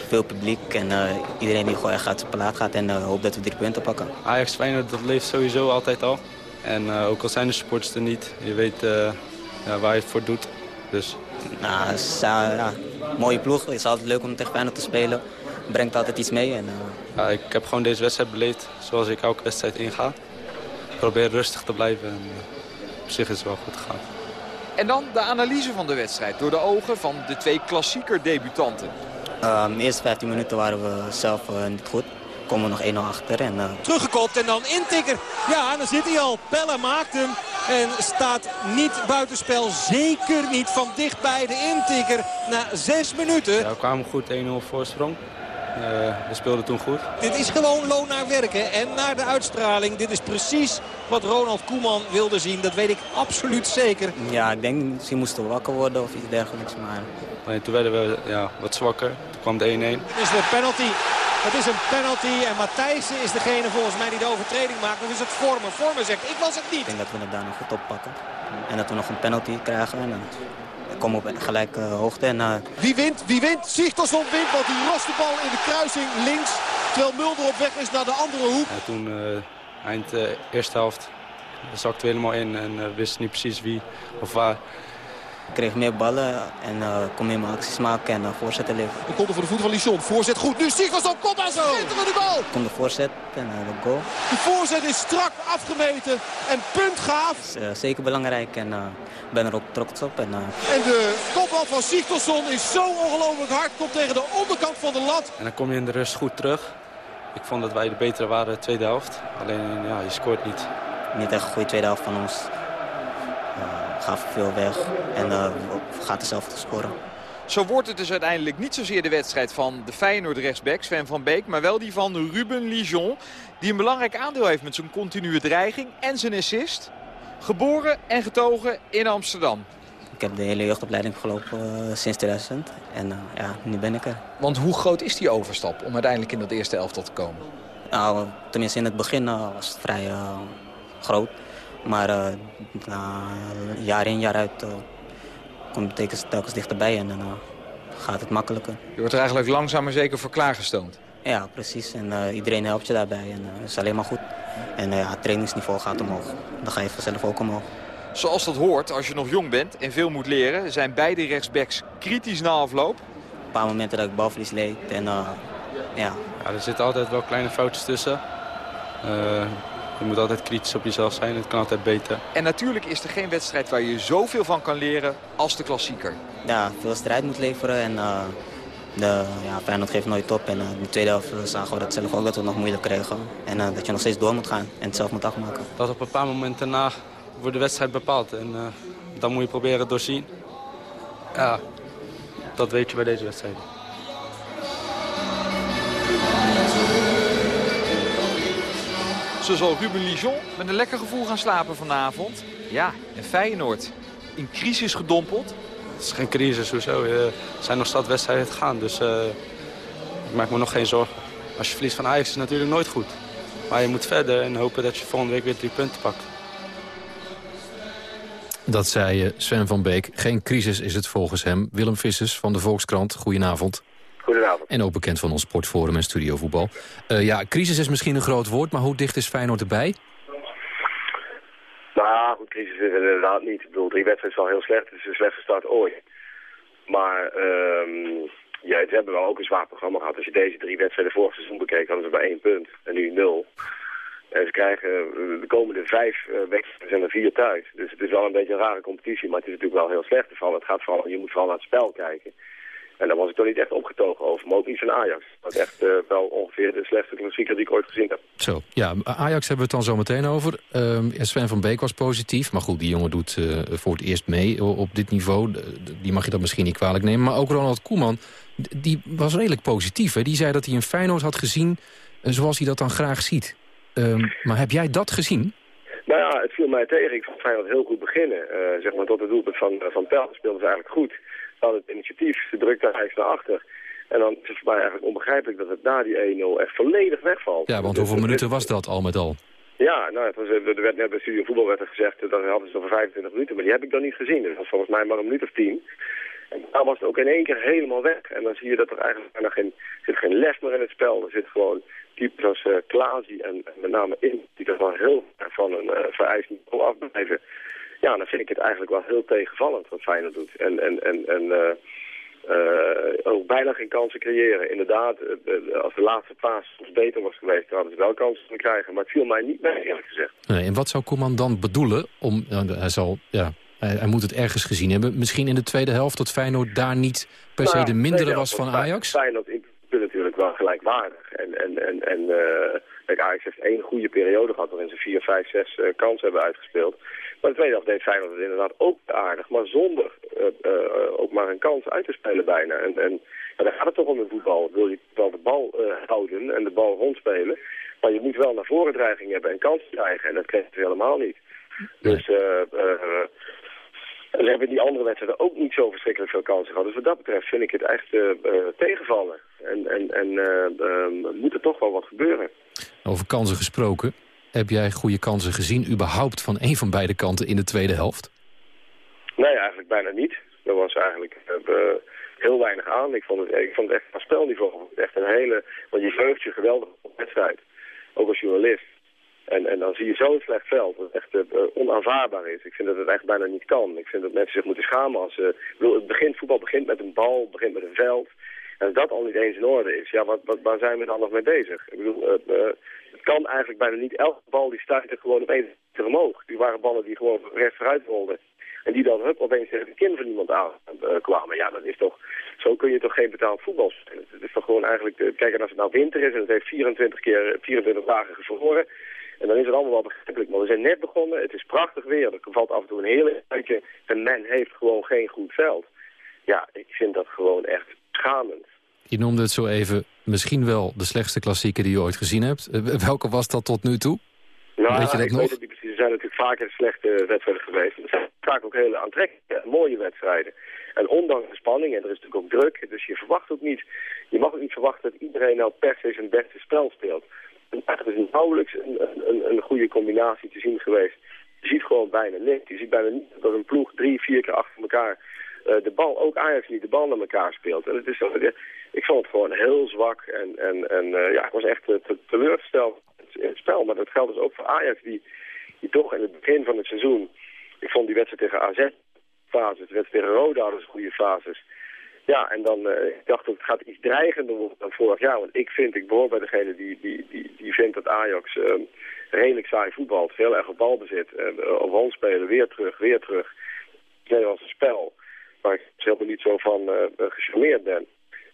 Veel publiek en uh, iedereen die gewoon echt uit zijn plaat gaat en uh, hoopt dat we drie punten pakken. Ajax Feyenoord, dat leeft sowieso altijd al. En uh, ook al zijn de supporters er niet, je weet ja, waar je het voor doet. Dus. Nou, is, ja, mooie ploeg. Het is altijd leuk om tegen Feyenoord te spelen. Brengt altijd iets mee. En, ja, ik heb gewoon deze wedstrijd beleefd zoals ik elke wedstrijd inga. Probeer rustig te blijven en op zich is het wel goed gegaan. En dan de analyse van de wedstrijd door de ogen van de twee klassieker debutanten. Uh, de eerste 15 minuten waren we zelf uh, niet goed. Komen we nog 1-0 achter. En, uh... Teruggekopt en dan intikker. Ja, en dan zit hij al. Pelle maakt hem en staat niet buitenspel. Zeker niet van dichtbij de intikker na 6 minuten. Ja, we kwamen goed 1-0 voorsprong. Uh, we speelden toen goed. Dit is gewoon loon naar werken en naar de uitstraling. Dit is precies wat Ronald Koeman wilde zien. Dat weet ik absoluut zeker. Ja, ik denk misschien moesten wakker worden of iets dergelijks. Maar... Nee, toen werden we ja, wat zwakker. Toen kwam de 1-1. Het is een penalty. Het is een penalty en Matthijssen is degene volgens mij die de overtreding maakt. Of is het Vormen? Vormen zegt, ik was het niet. Ik denk dat we het daar nog goed oppakken. En dat we nog een penalty krijgen. En kom op gelijke hoogte. En, uh... Wie wint? Wie wint? Sigtorsson wint, want die rost de bal in de kruising links. Terwijl Mulder op weg is naar de andere hoek. Ja, toen uh, eind uh, eerste helft zakte we helemaal in en wist niet precies wie of waar. Ik kreeg meer ballen en uh, kon meer acties maken en uh, voorzetten leveren. De komt er voor de voet van Lichon. Voorzet goed. Nu Sigtorsson, kom maar zo. de bal. Kom de voorzet en uh, de goal. De voorzet is strak afgemeten en puntgaaf. Dat is zeker belangrijk en ik ben er ook trots op. En, en de kopbal van Sigtorsson is zo ongelooflijk hard. Komt tegen de onderkant van de lat. En dan kom je in de rust goed terug. Ik vond dat wij de betere waren de tweede helft. Alleen ja, je scoort niet. Niet echt een goede tweede helft van ons gaf veel weg en uh, gaat er zelf te scoren. Zo wordt het dus uiteindelijk niet zozeer de wedstrijd van de Feyenoord rechtsback Sven van Beek... maar wel die van Ruben Lijon, die een belangrijk aandeel heeft met zijn continue dreiging en zijn assist. Geboren en getogen in Amsterdam. Ik heb de hele jeugdopleiding gelopen uh, sinds 2000 en uh, ja, nu ben ik er. Want hoe groot is die overstap om uiteindelijk in dat eerste elftal te komen? Nou, tenminste in het begin was het vrij groot. Maar na jaar in jaar uit komt het telkens dichterbij en dan gaat het makkelijker. Je wordt er eigenlijk langzaam maar zeker voor klaargestoomd? Ja, precies. En iedereen helpt je daarbij en dat is alleen maar goed. En ja, het trainingsniveau gaat omhoog. Dan ga je vanzelf ook omhoog. Zoals dat hoort, als je nog jong bent en veel moet leren... zijn beide rechtsbacks kritisch na afloop. Een paar momenten dat ik balverlies leed en ja. ja. Er zitten altijd wel kleine foutjes tussen. Je moet altijd kritisch op jezelf zijn. Het kan altijd beter. En natuurlijk is er geen wedstrijd waar je zoveel van kan leren als de klassieker. Ja, veel strijd moet leveren. En uh, de, ja, Feyenoord geeft nooit op. En uh, in de tweede helft zagen we dat zelf ook dat we het nog moeilijk kregen. En uh, dat je nog steeds door moet gaan en het zelf moet afmaken. Dat op een paar momenten na wordt de wedstrijd bepaald. En dan moet je proberen doorzien. Ja, dat weet je bij deze wedstrijd. Zo zal Ruben Lijon met een lekker gevoel gaan slapen vanavond. Ja, en Feyenoord. In crisis gedompeld. Het is geen crisis, hoezo. Er zijn nog stad wedstrijden te gaan, dus uh, ik maak me nog geen zorgen. Als je verliest van Ajax is het natuurlijk nooit goed. Maar je moet verder en hopen dat je volgende week weer drie punten pakt. Dat zei Sven van Beek. Geen crisis is het volgens hem. Willem Vissers van de Volkskrant, goedenavond. Goedenavond. En ook bekend van ons sportforum en studiovoetbal. Uh, ja, crisis is misschien een groot woord, maar hoe dicht is Feyenoord erbij? Nou, goed, crisis is het inderdaad niet. Ik bedoel, drie wedstrijden is wel heel slecht. Het is de slechtste start ooit. Maar um, ja, ze hebben wel ook een zwaar programma gehad. Als je deze drie wedstrijden vorig seizoen bekeek, hadden ze maar één punt. En nu nul. En ze krijgen de komende vijf uh, wedstrijden zijn er vier thuis. Dus het is wel een beetje een rare competitie, maar het is natuurlijk wel heel slecht ervan. Het gaat vooral, je moet vooral naar het spel kijken. En daar was ik toch niet echt opgetogen over, maar ook niet van Ajax. Dat is echt uh, wel ongeveer de slechtste klassieker die ik ooit gezien heb. Zo, ja, Ajax hebben we het dan zo meteen over. Uh, Sven van Beek was positief, maar goed, die jongen doet uh, voor het eerst mee op dit niveau. Die mag je dat misschien niet kwalijk nemen. Maar ook Ronald Koeman, die was redelijk positief. Hè? Die zei dat hij een Feyenoord had gezien zoals hij dat dan graag ziet. Um, maar heb jij dat gezien? Nou ja, het viel mij tegen. Ik vond Feyenoord heel goed beginnen. Uh, zeg maar tot het doelpunt van, van Pel speelden ze eigenlijk goed. Hadden het initiatief, ze drukten eigenlijk naar achter. En dan is het voor mij eigenlijk onbegrijpelijk dat het na die 1-0 echt volledig wegvalt. Ja, want hoeveel minuten was dat al met al? Ja, nou, het was, er werd net bij Studio Voetbal werd er gezegd, dat hadden ze over 25 minuten, maar die heb ik dan niet gezien. Dus dat was volgens mij maar een minuut of tien. En daar was het ook in één keer helemaal weg. En dan zie je dat er eigenlijk bijna geen, zit geen les meer in het spel. Er zit gewoon types als uh, Klaasie en, en, met name In, die er wel heel erg van een uh, vereist niveau afblijven. Ja, dan vind ik het eigenlijk wel heel tegenvallend wat Feyenoord doet. En, en, en, en uh, ook bijna geen kansen creëren. Inderdaad, als de laatste paas beter was geweest, dan hadden ze wel kansen kunnen krijgen. Maar het viel mij niet mee, eerlijk gezegd. Nee, en wat zou Koeman dan bedoelen? Om, hij zal, ja, hij, hij, moet het ergens gezien hebben. Misschien in de tweede helft dat Feyenoord daar niet per se nou, de mindere was van Ajax? Feyenoord is natuurlijk wel gelijkwaardig. En, en, en, en uh, Ajax heeft één goede periode gehad waarin ze vier, vijf, zes kansen hebben uitgespeeld. Maar de tweede helft deed Feyenoord het inderdaad ook aardig, maar zonder uh, ook maar een kans uit te spelen bijna. En, en daar gaat het toch om in voetbal. Wil je wel de bal houden en de bal rondspelen, maar je moet wel naar voren dreiging hebben en kansen krijgen. En dat krijgt ze helemaal niet. Dus ze hebben die andere wedstrijden ook niet zo verschrikkelijk veel kansen gehad. Dus wat dat betreft vind ik het echt uh, tegenvallen. En, en, en uh, moet er toch wel wat gebeuren. Over kansen gesproken. Heb jij goede kansen gezien überhaupt van een van beide kanten in de tweede helft? Nee, eigenlijk bijna niet. Er was eigenlijk heel weinig aan. Ik vond het, ik vond het echt van spelniveau. Echt een hele, want je veugt je geweldig op wedstrijd. Ook als journalist. En, en dan zie je zo'n slecht veld dat het echt uh, onaanvaardbaar is. Ik vind dat het echt bijna niet kan. Ik vind dat mensen zich moeten schamen als. Uh, het begint, voetbal begint met een bal, begint met een veld. En als dat al niet eens in orde is, ja, wat, wat, waar zijn we dan nog mee bezig? Ik bedoel, uh, kan eigenlijk bijna niet. Elke bal die stuitte gewoon opeens omhoog. Die waren ballen die gewoon rechts vooruit rolden. En die dan hup, opeens tegen de van iemand aan kwamen. Ja, dat is toch... Zo kun je toch geen betaald voetbal spelen. Het is toch gewoon eigenlijk... kijk, als het nou winter is en het heeft 24 keer 24 dagen gevroren... En dan is het allemaal wel begrijpelijk. Maar we zijn net begonnen. Het is prachtig weer. Er valt af en toe een hele uitje. En men heeft gewoon geen goed veld. Ja, ik vind dat gewoon echt schamend. Je noemde het zo even misschien wel de slechtste klassieker die je ooit gezien hebt. Welke was dat tot nu toe? Nou, weet je dat ik nog? weet het niet precies. Er zijn natuurlijk vaker slechte wedstrijden geweest. Er zijn vaak ook hele aantrekkelijke, mooie wedstrijden. En ondanks de spanning, en er is natuurlijk ook druk, dus je verwacht ook niet, je mag ook niet verwachten dat iedereen nou per se zijn beste spel speelt. Er is nauwelijks een, een, een goede combinatie te zien geweest. Je ziet gewoon bijna niks. Je ziet bijna niet dat een ploeg drie, vier keer achter elkaar uh, de bal, ook Ajax niet de bal naar elkaar speelt. En het is, uh, ik vond het gewoon heel zwak en, en, en uh, ja, ik was echt te, teleurgesteld in het spel. Maar dat geldt dus ook voor Ajax die, die toch in het begin van het seizoen, ik vond die wedstrijd tegen AZ fases, de wedstrijd tegen Roda hadden ze goede fases. Ja, en dan uh, ik dacht dat het gaat iets dreigender worden dan vorig jaar. Want ik vind, ik behoor bij degene die, die, die, die vindt dat Ajax uh, redelijk saai voetbalt. Heel erg op balbezit. Uh, op rond spelen, weer terug, weer terug. Het Nederlandse spel. Waar ik helemaal niet zo van uh, gecharmeerd ben.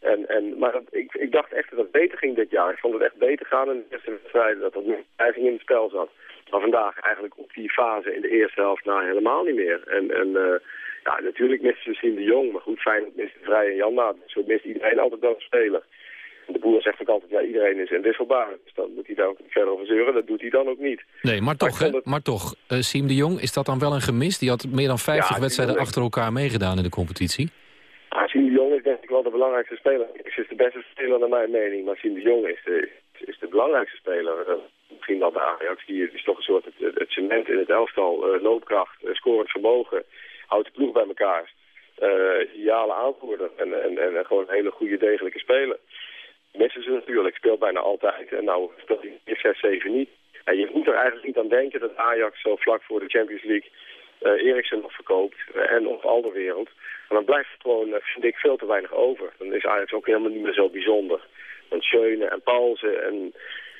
En, en, maar dat, ik, ik dacht echt dat het beter ging dit jaar. Ik vond het echt beter gaan in de eerste wedstrijden. Dat er eigenlijk in het spel zat. Maar vandaag eigenlijk op die fase in de eerste helft nou helemaal niet meer. En... en ja, natuurlijk mist ze misschien de Jong, maar goed, fijn mist de Vrij en Janna. Zo mist iedereen altijd wel een speler. De boer zegt ook altijd, ja, iedereen is inwisselbaar. Dus dan moet hij daar ook niet verder over zeuren. Dat doet hij dan ook niet. Nee, maar toch? Maar toch. Uh, Siem de Jong, is dat dan wel een gemis? Die had meer dan 50 wedstrijden achter elkaar meegedaan in de competitie. Ah, Siem de Jong is denk ik wel de belangrijkste is de beste speler naar mijn mening. Siem de Jong is de, is de belangrijkste speler. Uh, misschien wel de Ajax. Die is toch een soort het, cement in het elftal. Uh, loopkracht, scorend vermogen. Houdt de ploeg bij elkaar. ideale aanvoerder. En, en, en gewoon een hele goede, degelijke speler missen ze natuurlijk. Speelt bijna altijd. En nou speelt hij 6, 7 niet. En je moet er eigenlijk niet aan denken dat Ajax zo vlak voor de Champions League uh, Eriksen nog verkoopt. Uh, en op al de wereld. En dan blijft het gewoon, uh, vind ik, veel te weinig over. Dan is Ajax ook helemaal niet meer zo bijzonder. Want Schöne en Paulsen en,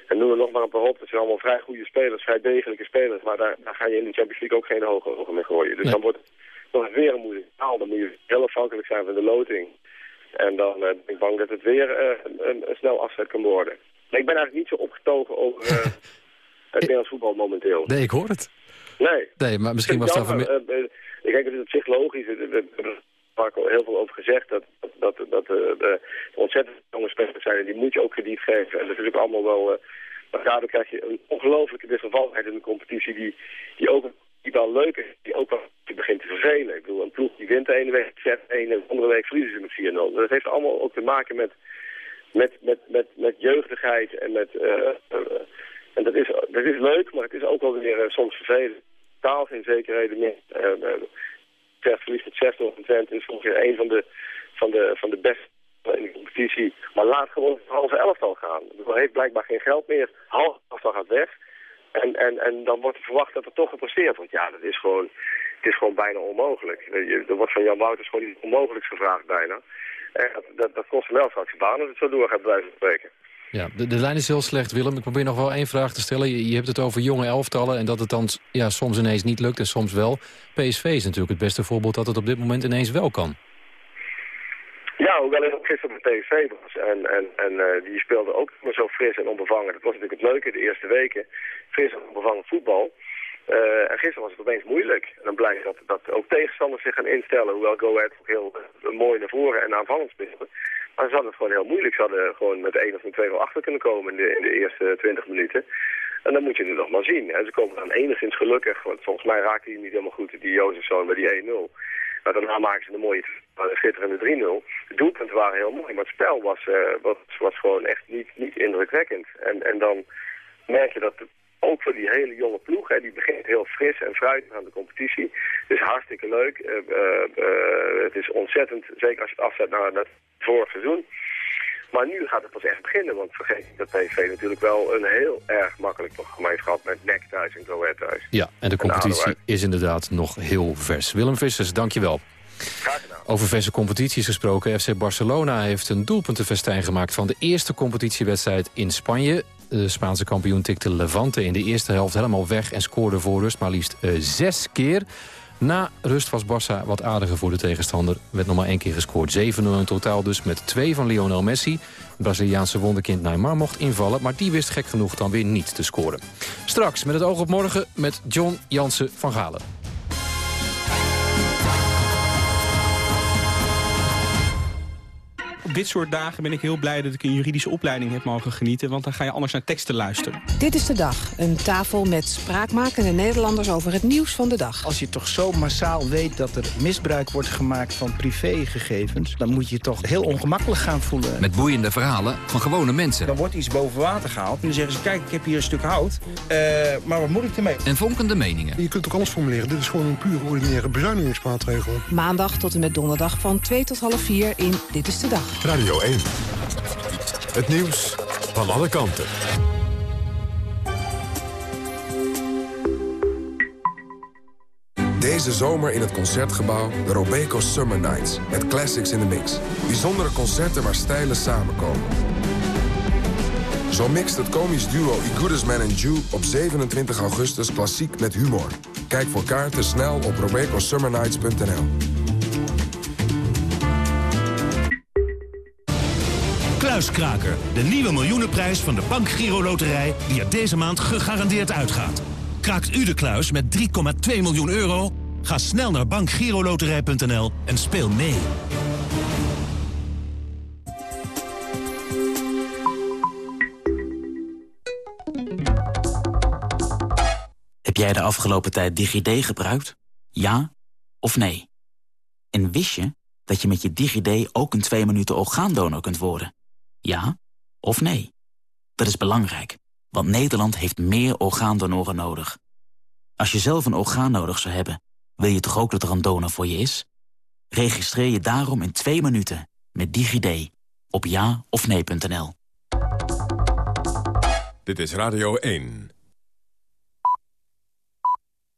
en noem er nog maar een paar op. Dat zijn allemaal vrij goede spelers, vrij degelijke spelers. Maar daar, daar ga je in de Champions League ook geen hoge ogen mee gooien. Dus dan wordt het nog weer een moeilijk taal. Dan moet je heel afhankelijk zijn van de loting. En dan uh, ben ik bang dat het weer uh, een, een, snel afzet kan worden. Ik ben eigenlijk niet zo opgetogen over uh, het Nederlands voetbal momenteel. Nee, ik hoor het. Nee. Nee, maar misschien was dat... ik denk dat het op zich logisch is. We hebben er al heel veel over gezegd. Dat, dat, dat, dat de ontzettend jonge spelers zijn. En die moet je ook krediet geven. En dat is ook allemaal wel... maar daardoor krijg je een ongelofelijke wisselvalligheid in de competitie... die, die ook die wel leuk is, die ook wel die begint te vervelen. Ik bedoel, een ploeg die wint de ene week zet en de andere week verliezen ze met 4-0. Dat heeft allemaal ook te maken met, met, met, met, met jeugdigheid en met... Uh, uh, en dat is, dat is leuk, maar het is ook wel weer uh, soms vervelend. Taal geen zekerheden meer. Uh, verlies met 6 of is ongeveer een van de, van de, van de beste in de competitie. Maar laat gewoon het halve elftal gaan. Er heeft blijkbaar geen geld meer. Half elftal gaat weg. En, en, en dan wordt er verwacht dat er toch gepresteerd wordt. Ja, dat is gewoon, het is gewoon bijna onmogelijk. Er wordt van Jan Wouters gewoon iets onmogelijks gevraagd bijna. En dat, dat, dat kost hem wel straks baan als het zo door gaat blijven spreken. Ja, de, de lijn is heel slecht, Willem. Ik probeer nog wel één vraag te stellen. Je, je, hebt het over jonge elftallen en dat het dan ja, soms ineens niet lukt en soms wel. PSV is natuurlijk het beste voorbeeld dat het op dit moment ineens wel kan. Ja, hoewel ik ook gisteren bij PSV was. En, en, en uh, die speelde ook maar zo fris en onbevangen. Dat was natuurlijk het leuke de eerste weken. Fris en onbevangen voetbal. Uh, en gisteren was het opeens moeilijk. En dan blijkt dat, dat ook tegenstanders zich gaan instellen. Hoewel Go Ahead heel uh, mooi naar voren en aanvallend speelde. Maar ze hadden het gewoon heel moeilijk. Ze hadden gewoon met 1 of met 2 achter kunnen komen in de, eerste 20 minuten. En dan moet je het nog maar zien. En ze komen dan enigszins gelukkig. Want volgens mij raakte hij niet helemaal goed, die Jozefzoon, bij die 1-0. Maar daarna maken ze een mooie schitterende 3-0. De doelpunten waren heel mooi, maar het spel was, uh, was, was gewoon echt niet, niet indrukwekkend. En, en dan merk je dat ook voor die hele jonge ploeg, hè, die begint heel fris en fruitig aan de competitie. Het is hartstikke leuk. Uh, uh, het is ontzettend, zeker als je het afzet naar, het vorig seizoen. Maar nu gaat het pas echt beginnen, want vergeet niet dat PSV natuurlijk wel een heel erg makkelijk programma heeft gehad met NEC thuis en Go thuis. Ja, en de competitie is inderdaad nog heel vers. Willem Vissers, dankjewel. Over verse competities gesproken. FC Barcelona heeft een doelpuntenfestijn gemaakt... van de eerste competitiewedstrijd in Spanje. De Spaanse kampioen tikte Levante in de eerste helft helemaal weg... en scoorde voor rust maar liefst uh, zes keer. Na rust was Barça wat aardiger voor de tegenstander. Werd nog maar één keer gescoord. 7-0 in totaal dus met twee van Lionel Messi. Het Braziliaanse wonderkind Neymar mocht invallen... maar die wist gek genoeg dan weer niet te scoren. Straks met het oog op morgen met John Jansen van Galen. Op dit soort dagen ben ik heel blij dat ik een juridische opleiding heb mogen genieten... want dan ga je anders naar teksten luisteren. Dit is de dag. Een tafel met spraakmakende Nederlanders over het nieuws van de dag. Als je toch zo massaal weet dat er misbruik wordt gemaakt van privégegevens... dan moet je je toch heel ongemakkelijk gaan voelen. Met boeiende verhalen van gewone mensen. Dan wordt iets boven water gehaald en dan zeggen ze... kijk, ik heb hier een stuk hout, uh, maar wat moet ik ermee? En vonkende meningen. Je kunt ook alles formuleren. Dit is gewoon een puur ordinaire bezuinigingsmaatregel. Maandag tot en met donderdag van 2 tot half 4 in Dit is de Dag. Radio 1. Het nieuws van alle kanten. Deze zomer in het Concertgebouw de Robeco Summer Nights. Met classics in the mix. Bijzondere concerten waar stijlen samenkomen. Zo mixt het komisch duo I Goodest Man and Jew op 27 augustus klassiek met humor. Kijk voor kaarten snel op robecosummernights.nl. Kluiskraker, de nieuwe miljoenenprijs van de Bank Giro Loterij... die er deze maand gegarandeerd uitgaat. Kraakt u de kluis met 3,2 miljoen euro? Ga snel naar bankgiroloterij.nl en speel mee. Heb jij de afgelopen tijd DigiD gebruikt? Ja of nee? En wist je dat je met je DigiD ook een 2 minuten orgaandonor kunt worden? Ja of nee? Dat is belangrijk, want Nederland heeft meer orgaandonoren nodig. Als je zelf een orgaan nodig zou hebben, wil je toch ook dat er een donor voor je is? Registreer je daarom in 2 minuten met DigiD op ja of nee.nl. Dit is Radio 1.